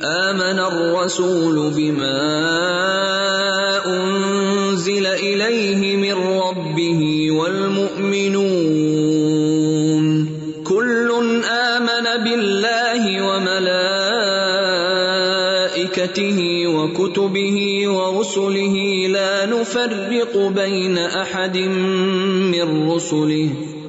آمن الرسول بما أنزل إليه من ربه والمؤمنون. كل آمن بالله وملائكته وكتبه ورسله. لا نفرق بين أحد من رسله.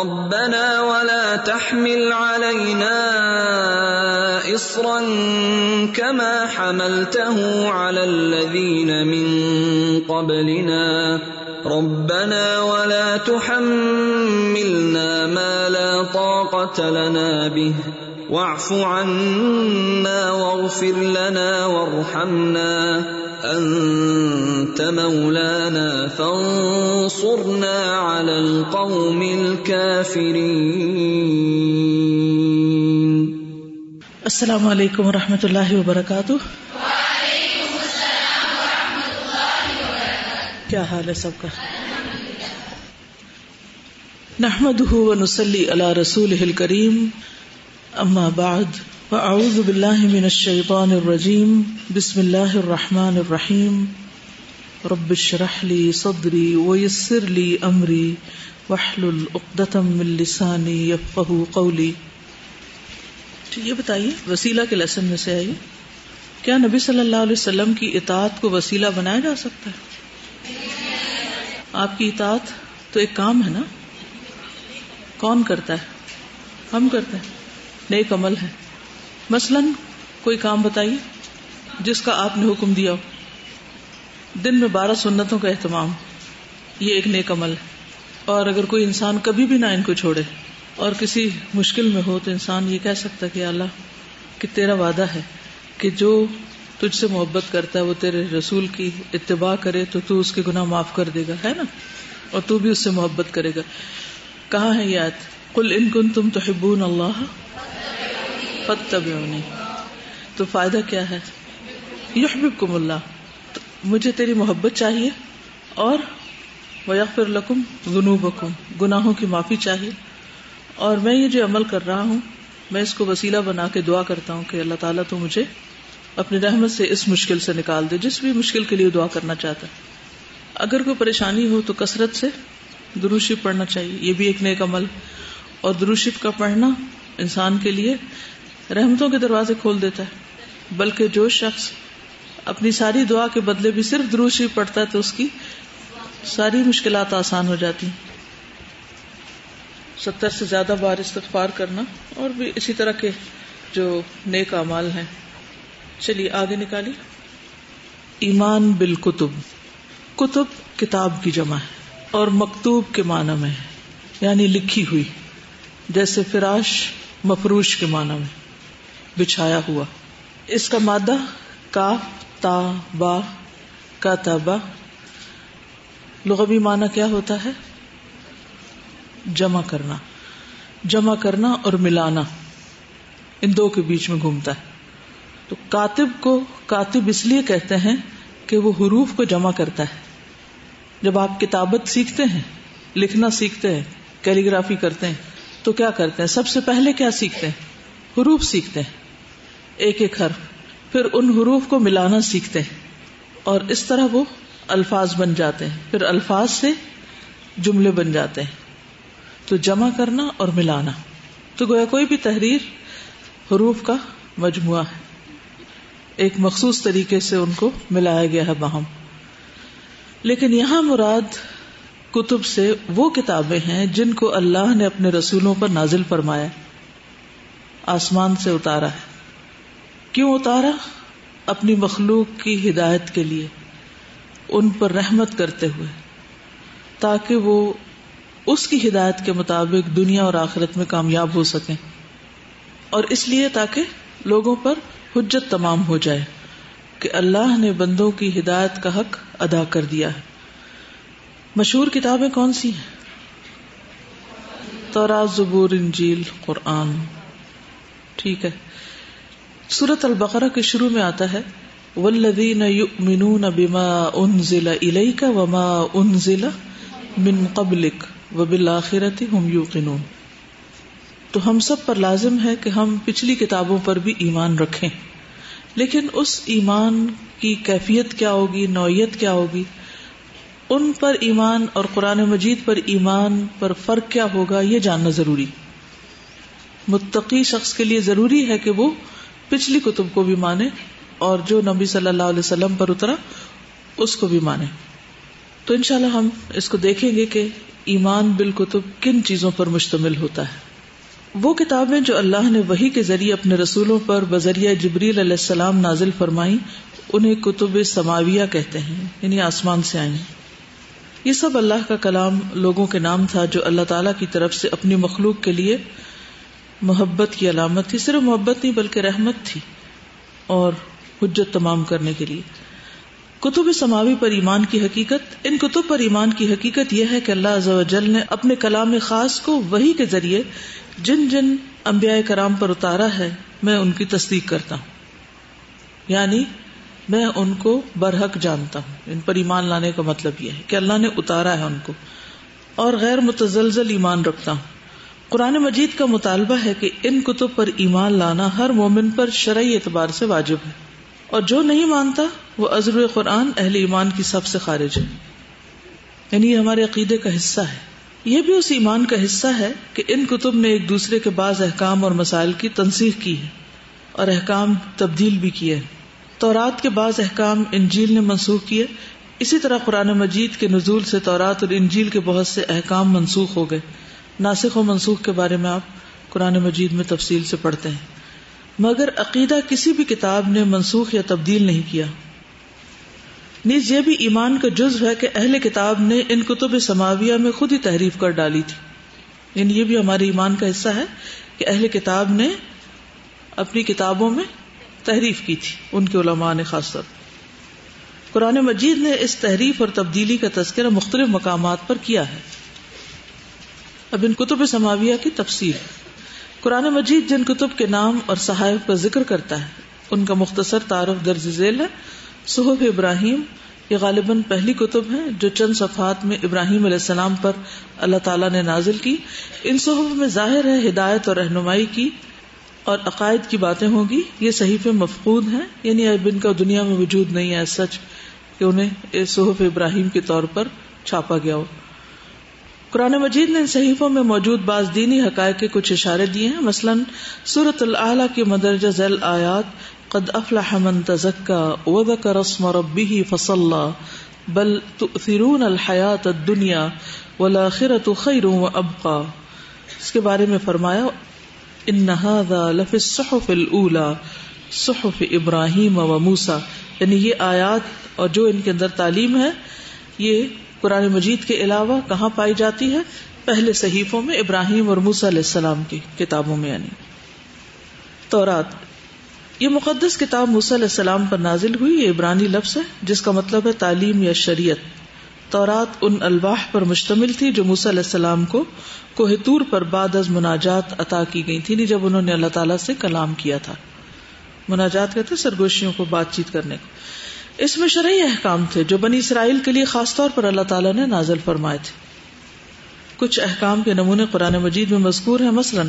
ربنا ولا تحمل علينا إصرا كما حملته على الذين من قبلنا. ربنا ولا تحملنا ما لا طاقة لنا به. واعف عنا واغفر لنا وارحمنا. أنت مولانا فانصرنا على القوم الكافرين. السلام علیکم ورحمۃ اللہ وبرکاتہ۔ کیا حال ہے سب کا؟ نحمده ونصلي على رسوله الكريم اما بعد۔ فاعوذ بالله من الشيطان الرجيم بسم الله الرحمن الرحيم رب اشرح لي صدري ويسر لي امري واحلل عقدة من لساني يفقهوا قولي تو یہ بتائیے، وسیلہ کے لیسن میں سے آئیے۔ کیا نبی صلی اللہ علیہ وسلم کی اطاعت کو وسیلہ بنایا جا سکتا ہے؟ آپ کی اطاعت تو ایک کام ہے نا؟ کون کرتا ہے؟ ہم کرتے ہیں۔ نیک عمل ہے۔ مثلا کوئی کام بتائیے جس کا آپ نے حکم دیا ہو۔ دن میں بارہ سنتوں کا اہتمام، یہ ایک نیک عمل ہے۔ اور اگر کوئی انسان کبھی بھی نہ ان کو چھوڑے اور کسی مشکل میں ہو، تو انسان یہ کہہ سکتا کہ اللہ، کہ تیرا وعدہ ہے کہ جو تجھ سے محبت کرتا ہے، وہ تیرے رسول کی اتباع کرے، تو تو اس کے گناہ معاف کر دے گا، ہے نا؟ اور تو بھی اس سے محبت کرے گا۔ کہاں ہے یاد کل ان کن تم تو حبون اللہ فتبعونی تو فائدہ کیا ہے؟ یحببکم اللہ۔ مجھے تیری محبت چاہیے اور ویغفر لکم ذنوبکم گناہوں کی معافی چاہیے۔ اور میں یہ جو عمل کر رہا ہوں، میں اس کو وسیلہ بنا کے دعا کرتا ہوں کہ اللہ تعالیٰ تو مجھے اپنی رحمت سے اس مشکل سے نکال دے، جس بھی مشکل کے لیے دعا کرنا چاہتا ہے۔ اگر کوئی پریشانی ہو تو کثرت سے دروشی پڑھنا چاہیے۔ یہ بھی ایک نیک عمل۔ اور دروشف کا پڑھنا انسان کے لیے رحمتوں کے دروازے کھول دیتا ہے، بلکہ جو شخص اپنی ساری دعا کے بدلے بھی صرف دروشی پڑھتا ہے تو اس کی ساری مشکلات آسان ہو جاتی ستر سے زیادہ بار استغفار کرنا اور بھی اسی طرح کے جو نیک امال ہیں۔ چلیے آگے نکالی۔ ایمان بالکتب۔ کتب کتاب کی جمع ہے اور مکتوب کے معنی میں یعنی لکھی ہوئی، جیسے فراش مفروش کے معنی میں۔ بچھایا ہوا۔ اس کا مادہ کا، تا، با، کا تابا لغوی معنی کیا ہوتا ہے؟ جمع کرنا۔ جمع کرنا اور ملانا۔ ان دو کے بیچ میں گھومتا ہے۔ تو کاتب کو کاتب اس لیے کہتے ہیں کہ وہ حروف کو جمع کرتا ہے۔ جب آپ کتابت سیکھتے ہیں، لکھنا سیکھتے ہیں، کیلیگرافی کرتے ہیں، تو کیا کرتے ہیں؟ سب سے پہلے کیا سیکھتے ہیں؟ حروف سیکھتے ہیں۔ ایک ایک حرف، پھر ان حروف کو ملانا سیکھتے ہیں اور اس طرح وہ الفاظ بن جاتے ہیں۔ پھر الفاظ سے جملے بن جاتے ہیں۔ تو جمع کرنا اور ملانا۔ تو گویا کوئی بھی تحریر حروف کا مجموعہ ہے۔ ایک مخصوص طریقے سے ان کو ملایا گیا ہے باہم۔ لیکن یہاں مراد کتب سے وہ کتابیں ہیں جن کو اللہ نے اپنے رسولوں پر نازل فرمایا، آسمان سے اتارا ہے۔ کیوں اتارا؟ اپنی مخلوق کی ہدایت کے لیے، ان پر رحمت کرتے ہوئے، تاکہ وہ اس کی ہدایت کے مطابق دنیا اور آخرت میں کامیاب ہو سکیں۔ اور اس لیے تاکہ لوگوں پر حجت تمام ہو جائے کہ اللہ نے بندوں کی ہدایت کا حق ادا کر دیا ہے۔ مشہور کتابیں کون سی ہیں؟ زبور، انجیل، قرآن۔ ٹھیک ہے۔ سورت البقرہ کے شروع میں آتا ہے ولدین بما انزل الیک وما انزل من قبلک وبالآخرت ہم یوقنون تو ہم سب پر لازم ہے کہ ہم پچھلی کتابوں پر بھی ایمان رکھیں۔ لیکن اس ایمان کی کیفیت کیا ہوگی، نوعیت کیا ہوگی؟ ان پر ایمان اور قرآن مجید پر ایمان پر فرق کیا ہوگا، یہ جاننا ضروری۔ متقی شخص کے لیے ضروری ہے کہ وہ پچھلی کتب کو بھی مانے اور جو نبی صلی اللہ علیہ وسلم پر اترا، اس کو بھی مانے۔ تو انشاءاللہ ہم اس کو دیکھیں گے کہ ایمان بالکتب کن چیزوں پر مشتمل ہوتا ہے۔ وہ کتابیں جو اللہ نے وہی کے ذریعے اپنے رسولوں پر بذریعہ جبریل علیہ السلام نازل فرمائی، انہیں کتب سماویہ کہتے ہیں یعنی آسمان سے آئی یہ سب اللہ کا کلام لوگوں کے نام تھا جو اللہ تعالی کی طرف سے اپنی مخلوق کے لیے محبت کی علامت تھی، صرف محبت نہیں بلکہ رحمت تھی اور حجت تمام کرنے کے لیے۔ کتب سماوی پر ایمان کی حقیقت، ان کتب پر ایمان کی حقیقت یہ ہے کہ اللہ جل نے اپنے کلام خاص کو وہی کے ذریعے جن جن انبیاء کرام پر اتارا ہے، میں ان کی تصدیق کرتا ہوں۔ یعنی میں ان کو برحق جانتا ہوں۔ ان پر ایمان لانے کا مطلب یہ ہے کہ اللہ نے اتارا ہے ان کو اور غیر متزلزل ایمان رکھتا ہوں۔ قرآن مجید کا مطالبہ ہے کہ ان کتب پر ایمان لانا ہر مومن پر شرعی اعتبار سے واجب ہے۔ اور جو نہیں مانتا، وہ عزر قرآن اہل ایمان کی سب سے خارج ہے۔ یعنی یہ ہمارے عقیدے کا حصہ ہے۔ یہ بھی اس ایمان کا حصہ ہے کہ ان کتب نے ایک دوسرے کے بعض احکام اور مسائل کی تنسیح کی ہے اور احکام تبدیل بھی کیے تورات کے بعض احکام انجیل نے منسوخ کیے۔ اسی طرح قرآن مجید کے نزول سے تورات اور انجیل کے بہت سے احکام منسوخ ہو گئے۔ ناسخ و منسوخ کے بارے میں آپ قرآن مجید میں تفصیل سے پڑھتے ہیں۔ مگر عقیدہ کسی بھی کتاب نے منسوخ یا تبدیل نہیں کیا۔ نیز یہ بھی ایمان کا جز ہے کہ اہل کتاب نے ان کتب سماویہ میں خود ہی تحریف کر ڈالی تھی۔ یعنی یہ بھی ہمارے ایمان کا حصہ ہے کہ اہل کتاب نے اپنی کتابوں میں تحریف کی تھی، ان کے علماء نے خاص طور۔ قرآن مجید نے اس تحریف اور تبدیلی کا تذکرہ مختلف مقامات پر کیا ہے۔ اب ان کتب سماویہ کی تفصیل قرآن مجید جن کتب کے نام اور صحائف کا ذکر کرتا ہے، ان کا مختصر تعارف درج ذیل ہے۔ صحف ابراہیم یہ غالباً پہلی کتب ہے جو چند صفحات میں ابراہیم علیہ السلام پر اللہ تعالیٰ نے نازل کی۔ ان صحف میں ظاہر ہے ہدایت اور رہنمائی کی اور عقائد کی باتیں ہوں گی۔ یہ صحیف مفقود ہیں یعنی اب ان کا دنیا میں وجود نہیں ہے سچ کہ انہیں صحف ابراہیم کے طور پر چھاپا گیا ہو۔ قرآن مجید نے صحیفوں میں موجود بعض دینی حقائق کے کچھ اشارے دیے ہیں۔ مثلاً سورت العلیٰ کی مدرجہ ذیل آیات، قد افلح من تزكى وذكر اسم ربه فصلى بل تؤثرون الحياة الدنيا والآخرة خير وأبقى اس کے بارے میں فرمایا، ان هذا لفي الصحف الاولى صحف ابراہیم و موسا یعنی یہ آیات اور جو ان کے اندر تعلیم ہے، یہ قرآن مجید کے علاوہ کہاں پائی جاتی ہے؟ پہلے صحیفوں میں ابراہیم اور موسا علیہ السلام کی کتابوں میں یعنی تورات۔ یہ مقدس کتاب علیہ السلام پر نازل ہوئی، یہ عبرانی لفظ ہے، جس کا مطلب ہے تعلیم یا شریعت۔ تورات ان الواح پر مشتمل تھی جو علیہ السلام کو کوہتور پر بعد از مناجات عطا کی گئی تھی یعنی جب انہوں نے اللہ تعالیٰ سے کلام کیا تھا۔ مناجات کہتے سرگوشیوں کو بات چیت کرنے کو۔ اس میں شرعی احکام تھے جو بنی اسرائیل کے لیے خاص طور پر اللہ تعالیٰ نے نازل فرمائے تھے۔ کچھ احکام کے نمونے قرآن مجید میں مذکور ہے مثلاً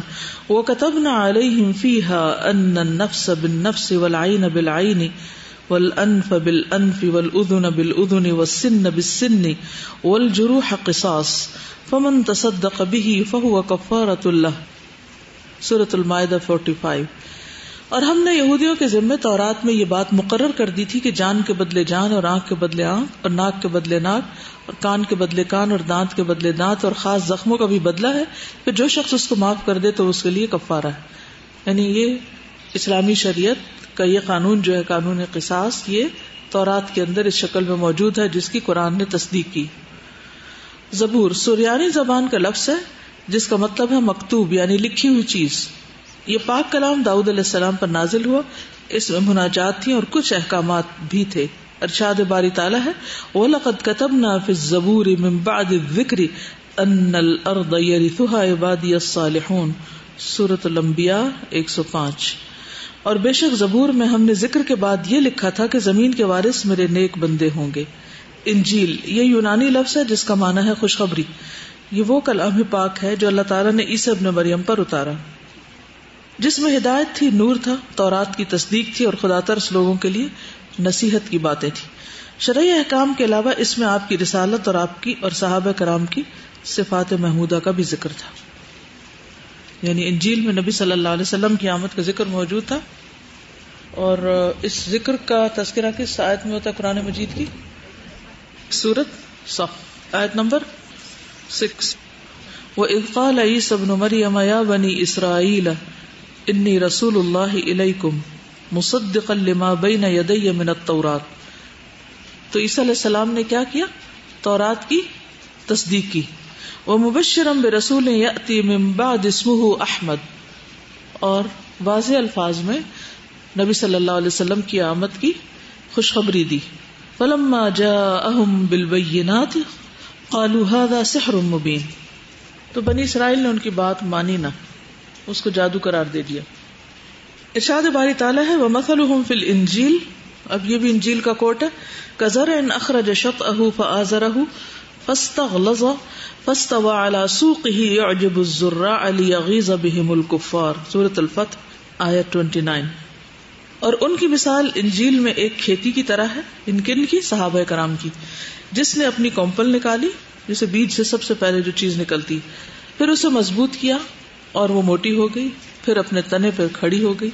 وہ کتب نہ علیہم فیحا ان نفس بن نفس والعین بالعین والانف بالانف والاذن بالاذن والسن بالسن والجروح قصاص۔ فمن تصدق به فهو كفارة له۔ سورة المائدہ 45 اور ہم نے یہودیوں کے ذمے تورات میں یہ بات مقرر کر دی تھی کہ جان کے بدلے جان اور آنکھ کے بدلے آنکھ اور ناک کے بدلے ناک اور کان کے بدلے کان اور دانت کے بدلے دانت اور خاص زخموں کا بھی بدلا ہے کہ جو شخص اس کو معاف کر دے تو اس کے لیے کفارہ ہے۔ یعنی یہ اسلامی شریعت کا یہ قانون جو ہے، قانون قصاص، یہ تورات کے اندر اس شکل میں موجود ہے جس کی قرآن نے تصدیق کی۔ زبور سریانی زبان کا لفظ ہے، جس کا مطلب ہے مکتوب یعنی لکھی ہوئی چیز۔ یہ پاک کلام داؤد علیہ السلام پر نازل ہوا۔ اس میں مناجات تھی اور کچھ احکامات بھی تھے۔ ارشاد باری تعالیٰ ہے، وَلَقَدْ كَتَبْنَا فِي الزَّبُورِ مِن بَعْدِ الذِّكْرِ أَنَّ الْأَرْضَ يَرِثُهَا عِبَادِيَ الصَّالِحُونَ۔ سورة الانبیاء 105 اور بے شک زبور میں ہم نے ذکر کے بعد یہ لکھا تھا کہ زمین کے وارث میرے نیک بندے ہوں گے۔ انجیل، یہ یونانی لفظ ہے جس کا معنی ہے خوشخبری۔ یہ وہ کلام پاک ہے جو اللہ تعالیٰ نے عیسی ابن مریم پر اتارا۔ جس میں ہدایت تھی نور تھا، تورات کی تصدیق تھی اور خدا ترس لوگوں کے لیے نصیحت کی باتیں تھی شرعی احکام کے علاوہ اس میں آپ کی رسالت اور آپ کی اور صحابہ کرام کی صفات محمودہ کا بھی ذکر تھا۔ یعنی انجیل میں نبی صلی اللہ علیہ وسلم کی آمد کا ذکر موجود تھا۔ اور اس ذکر کا تذکرہ کس آیت میں ہوتا ہے قرآن مجید کی؟ سورت صف۔ آیت نمبر سکس۔ وہ افقال عیس ابن مریم یا بنی اسرائیل انی رسول اللہ علیکم مصدقا لما بین یدی من التورات. تو عیسیٰ علیہ السلام نے کیا کیا؟ تورات کی تصدیق کی. وہ مبشرم برسول یأتی من بعد اسمہ احمد. اور واضح الفاظ میں نبی صلی اللہ علیہ وسلم کی آمد کی خوشخبری دی. فلما جاءہم بالبینات قالوا هذا سحر مبین. تو بنی اسرائیل نے ان کی بات مانی نہ. اس کو جادو قرار دے دیا۔ ارشاد باری تعالیٰ ہے وہ مسل فل انجیل اب یہ بھی انجیل کا کوٹ ہے۔ کزر ان اخرج شط اہ فآزر فاستغلظ، فاستوى على سوقه يعجب الزراع ليغيظ بهم الكفار۔ سورة الفتح، آیت 29 اور ان کی مثال انجیل میں ایک کھیتی کی طرح ہے۔ ان کن کی؟ صحابہ کرام کی۔ جس نے اپنی کومپل نکالی، جسے بیج سے سب سے پہلے جو چیز نکلتی، پھر اسے مضبوط کیا۔ اور وہ موٹی ہو گئی، پھر اپنے تنے پہ کھڑی ہو گئی۔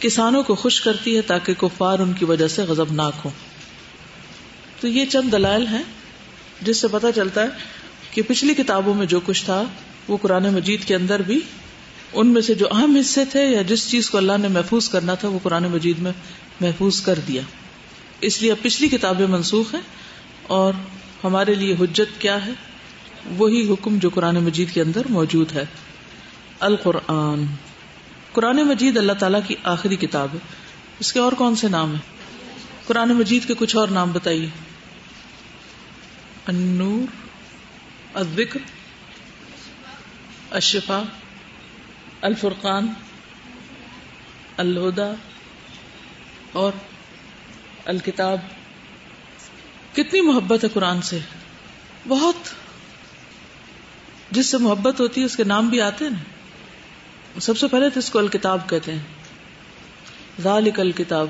کسانوں کو خوش کرتی ہے تاکہ کفار ان کی وجہ سے غزب ناک ہو تو یہ چند دلائل ہیں جس سے پتا چلتا ہے کہ پچھلی کتابوں میں جو کچھ تھا، وہ قرآن مجید کے اندر بھی ان میں سے جو اہم حصے تھے یا جس چیز کو اللہ نے محفوظ کرنا تھا، وہ قرآن مجید میں محفوظ کر دیا۔ اس لیے اب پچھلی کتابیں منسوخ ہیں اور ہمارے لیے حجت کیا ہے؟ وہی حکم جو قرآن مجید کے اندر موجود ہے۔ القرآن۔ قرآن مجید اللہ تعالیٰ کی آخری کتاب ہے۔ اس کے اور کون سے نام ہیں؟ قرآن مجید کے کچھ اور نام بتائیے۔ النور، الذکر الشفا الفرقان، الہدا اور الکتاب۔ کتنی محبت ہے قرآن سے۔ بہت۔ جس سے محبت ہوتی ہے اس کے نام بھی آتے ہیں۔ نا سب سے پہلے تو اس کو الکتاب کہتے ہیں۔ ذالک الکتاب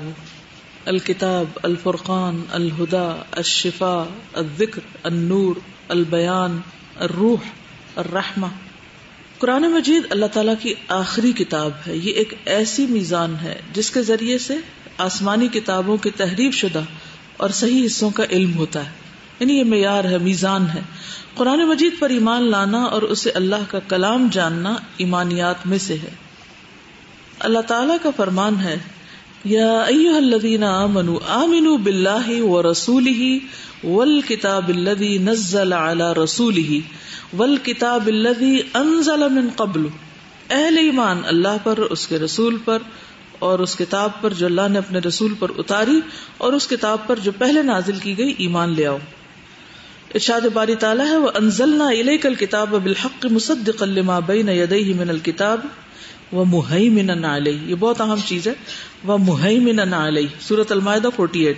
الکتاب، الفرقان الہدا الشفا الذکر، النور، البیان، الروح، الرحمہ۔ قرآن مجید اللہ تعالیٰ کی آخری کتاب ہے۔ یہ ایک ایسی میزان ہے جس کے ذریعے سے آسمانی کتابوں کی تحریف شدہ اور صحیح حصوں کا علم ہوتا ہے۔ یعنی یہ معیار ہے، میزان ہے۔ قرآن مجید پر ایمان لانا اور اسے اللہ کا کلام جاننا ایمانیات میں سے ہے۔ اللہ تعالی کا فرمان ہے، یا الذین آمنوا آمنوا باللہ ورسولہ والکتاب الذی نزل علی رسولہ والکتاب الذی انزل من قبل۔ اہل ایمان اللہ پر، اس کے رسول پر اور اس کتاب پر جو اللہ نے اپنے رسول پر اتاری اور اس کتاب پر جو پہلے نازل کی گئی ایمان لے آؤ۔ ارشاد باری تعالیٰ ہے وہ انزلنا الیک الکتاب بالحق مصدقا لما بین یدیہ من الکتاب و مہیمن علیہ یہ بہت اہم چیز ہے وہ مہیمن علیہ سورۃ المائدہ 48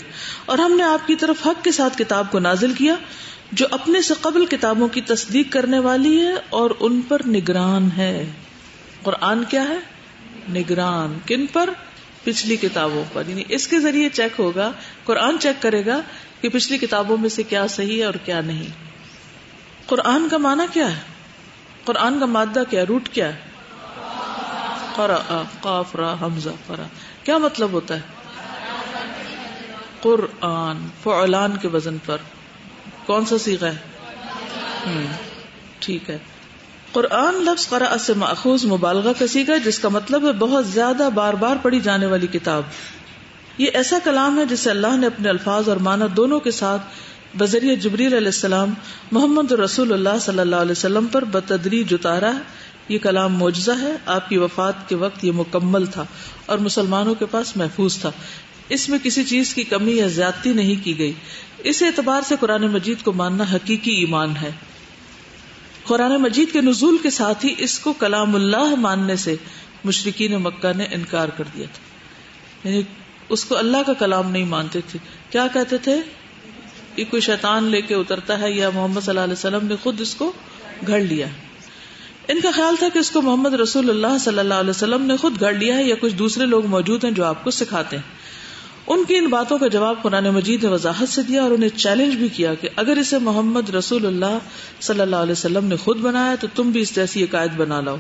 اور ہم نے آپ کی طرف حق کے ساتھ کتاب کو نازل کیا، جو اپنے سے قبل کتابوں کی تصدیق کرنے والی ہے اور ان پر نگران ہے۔ قرآن کیا ہے؟ نگران۔ کن پر؟ پچھلی کتابوں پر۔ یعنی اس کے ذریعے چیک ہوگا، قرآن چیک کرے گا کہ پچھلی کتابوں میں سے کیا صحیح ہے اور کیا نہیں۔ قرآن کا معنی کیا ہے؟ قرآن کا مادہ کیا روٹ کیا ہے؟ قاف، را، حمزہ، فرا۔ کیا مطلب ہوتا ہے؟ قرآن، فعلان کے وزن پر۔ کون سا سیکھا ہے؟ ٹھیک ہے۔ قرآن لفظ قرآ سے ماخوذ مبالغہ کا سیکھا جس کا مطلب ہے بہت زیادہ بار بار پڑھی جانے والی کتاب۔ یہ ایسا کلام ہے جسے اللہ نے اپنے الفاظ اور معنی دونوں کے ساتھ بذریعہ جبریل علیہ السلام، محمد رسول اللہ صلی اللہ علیہ وسلم پر بتدری اتارا یہ کلام معجزہ ہے۔ آپ کی وفات کے وقت یہ مکمل تھا اور مسلمانوں کے پاس محفوظ تھا۔ اس میں کسی چیز کی کمی یا زیادتی نہیں کی گئی۔ اس اعتبار سے قرآن مجید کو ماننا حقیقی ایمان ہے۔ قرآن مجید کے نزول کے ساتھ ہی اس کو کلام اللہ ماننے سے مشرقین مکہ نے انکار کر دیا تھا۔ یعنی اس کو اللہ کا کلام نہیں مانتے تھے۔ کیا کہتے تھے؟ کہ کوئی شیطان لے کے اترتا ہے یا محمد صلی اللہ علیہ وسلم نے خود اس کو گھڑ لیا۔ ان کا خیال تھا کہ اس کو محمد رسول اللہ صلی اللہ علیہ وسلم نے خود گھڑ لیا ہے یا کچھ دوسرے لوگ موجود ہیں جو آپ کو سکھاتے ہیں۔ ان کی ان باتوں کا جواب قرآن مجید نے وضاحت سے دیا اور انہیں چیلنج بھی کیا کہ اگر اسے محمد رسول اللہ صلی اللہ علیہ وسلم نے خود بنایا تو تم بھی اس جیسی عقائد بنا لاؤ۔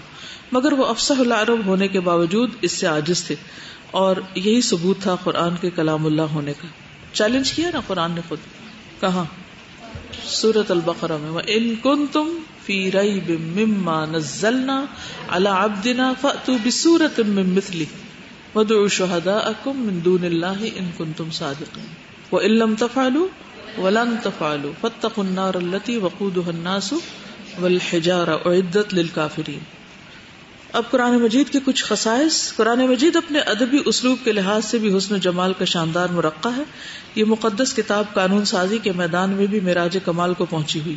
مگر وہ افسح العرب ہونے کے باوجود اس سے عاجز تھے۔ اور یہی ثبوت تھا قرآن کے کلام اللہ ہونے کا۔ چیلنج کیا نا قرآن نے خود؟ کہاں؟ سورت البقرہ میں۔ ان کن تم فی رئی بما نزلنا اللہ ابدنا فتو بسورت مثلی ودعوا شهداءكم من دون الله ان كنتم صادقين۔ وان لم تفعلوا ولن تفعلوا۔ فاتقوا النار التي وقودها الناس والحجاره اعدت للكافرين۔ اب قرآن مجید کے کچھ خصائص۔ قرآن مجید اپنے ادبی اسلوب کے لحاظ سے بھی حسن و جمال کا شاندار مرقع ہے۔ یہ مقدس کتاب قانون سازی کے میدان میں بھی میراج کمال کو پہنچی ہوئی۔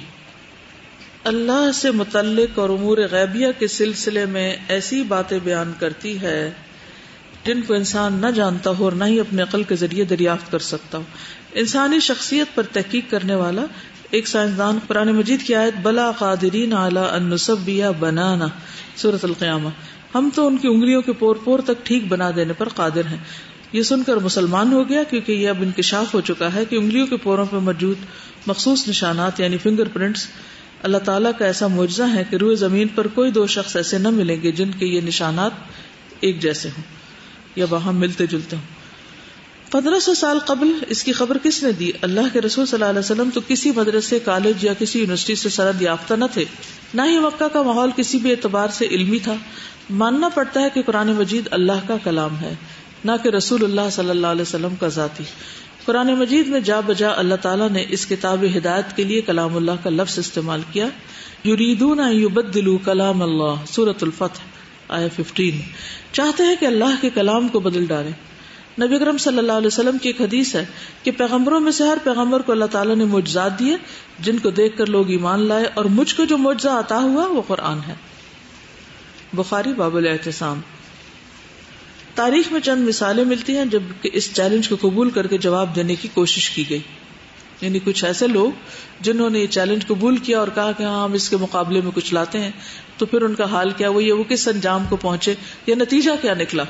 اللہ سے متعلق اور امور غیبیہ کے سلسلے میں ایسی باتیں بیان کرتی ہے جن کو انسان نہ جانتا ہو اور نہ ہی اپنے عقل کے ذریعے دریافت کر سکتا ہو۔ انسانی شخصیت پر تحقیق کرنے والا ایک سائنسدان قرآن مجید کی آیت، بلا قادرین اعلی بنانا صورت القیامہ۔ ہم تو ان کی انگلیوں کے پور پور تک ٹھیک بنا دینے پر قادر ہیں۔ یہ سن کر مسلمان ہو گیا کیونکہ یہ اب انکشاف ہو چکا ہے کہ انگلیوں کے پوروں پہ موجود مخصوص نشانات یعنی فنگر پرنٹس اللہ تعالیٰ کا ایسا معجزہ ہے کہ روئے زمین پر کوئی دو شخص ایسے نہ ملیں گے جن کے یہ نشانات ایک جیسے ہوں یا وہاں ملتے جلتے ہوں۔ پندرہ سو سال قبل اس کی خبر کس نے دی؟ اللہ کے رسول صلی اللہ علیہ وسلم تو کسی مدرسے، کالج یا کسی یونیورسٹی سے سرد یافتہ نہ تھے۔ نہ ہی مکہ کا ماحول کسی بھی اعتبار سے علمی تھا۔ ماننا پڑتا ہے کہ قرآن مجید اللہ کا کلام ہے، نہ کہ رسول اللہ صلی اللہ علیہ وسلم کا ذاتی۔ قرآن مجید میں جا بجا اللہ تعالیٰ نے اس کتاب ہدایت کے لیے کلام اللہ کا لفظ استعمال کیا۔ یریدون یبدلوا کلام اللہ سورت الفتح آیا ففٹین چاہتے ہیں کہ اللہ کے کلام کو بدل ڈالے نبی اکرم صلی اللہ علیہ وسلم کی ایک حدیث ہے کہ پیغمبروں میں سے ہر پیغمبر کو اللہ تعالیٰ نے معجزات دیے، جن کو دیکھ کر لوگ ایمان لائے اور مجھ کو جو معجزہ آتا ہوا وہ قرآن ہے۔ بخاری باب الاحتسام تاریخ میں چند مثالیں ملتی ہیں جبکہ اس چیلنج کو قبول کر کے جواب دینے کی کوشش کی گئی۔ یعنی کچھ ایسے لوگ جنہوں نے یہ چیلنج قبول کیا اور کہا کہ ہاں ہم اس کے مقابلے میں کچھ لاتے ہیں، تو پھر ان کا حال کیا؟ وہ یہ وہ کس انجام کو پہنچے؟ یا نتیجہ کیا نکلا؟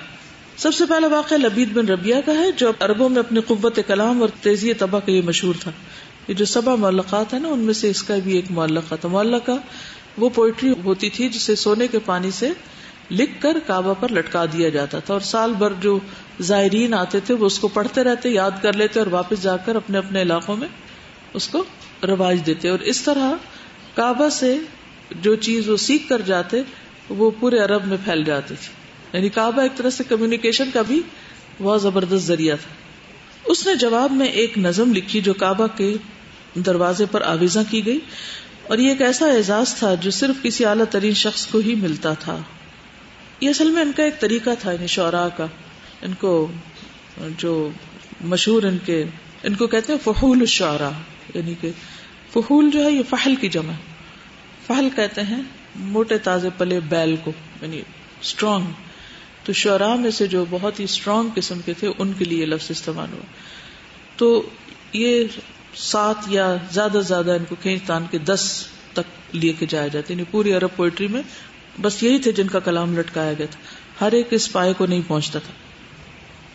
سب سے پہلا واقعہ لبید بن ربیہ کا ہے، جو اربوں میں اپنی قوت کلام اور تیزی تباہ کا یہ مشہور تھا۔ یہ جو سبا معلقات ہے نا، ان میں سے اس کا بھی ایک معلقہ تھا۔ معلقہ وہ پوئٹری ہوتی تھی جسے سونے کے پانی سے لکھ کر کعبہ پر لٹکا دیا جاتا تھا۔ اور سال بھر جو زائرین آتے تھے، وہ اس کو پڑھتے رہتے، یاد کر لیتے اور واپس جا کر اپنے اپنے علاقوں میں اس کو رواج دیتے۔ اور اس طرح کعبہ سے جو چیز وہ سیکھ کر جاتے، وہ پورے عرب میں پھیل جاتی تھی۔ یعنی کعبہ ایک طرح سے کمیونیکیشن کا بھی بہت زبردست ذریعہ تھا۔ اس نے جواب میں ایک نظم لکھی جو کعبہ کے دروازے پر آویزاں کی گئی اور یہ ایک ایسا اعزاز تھا جو صرف کسی اعلیٰ ترین شخص کو ہی ملتا تھا۔ یہ اصل میں ان کا ایک طریقہ تھا یعنی شعرا کا۔ ان کو جو مشہور ان کے، ان کو کہتے ہیں فہول الشعرا یعنی کہ فہول جو ہے یہ فہل کی جمع۔ فہل کہتے ہیں موٹے تازے پلے بیل کو یعنی اسٹرانگ تو شعرا میں سے جو بہت ہی اسٹرانگ قسم کے تھے، ان کے لیے لفظ استعمال ہوا۔ تو یہ سات یا زیادہ سے زیادہ ان کو کھینچ تان کے دس تک لے کے جایا جاتا یعنی پوری عرب پوئٹری میں بس یہی تھے جن کا کلام لٹکایا گیا تھا۔ ہر ایک اس پائے کو نہیں پہنچتا تھا۔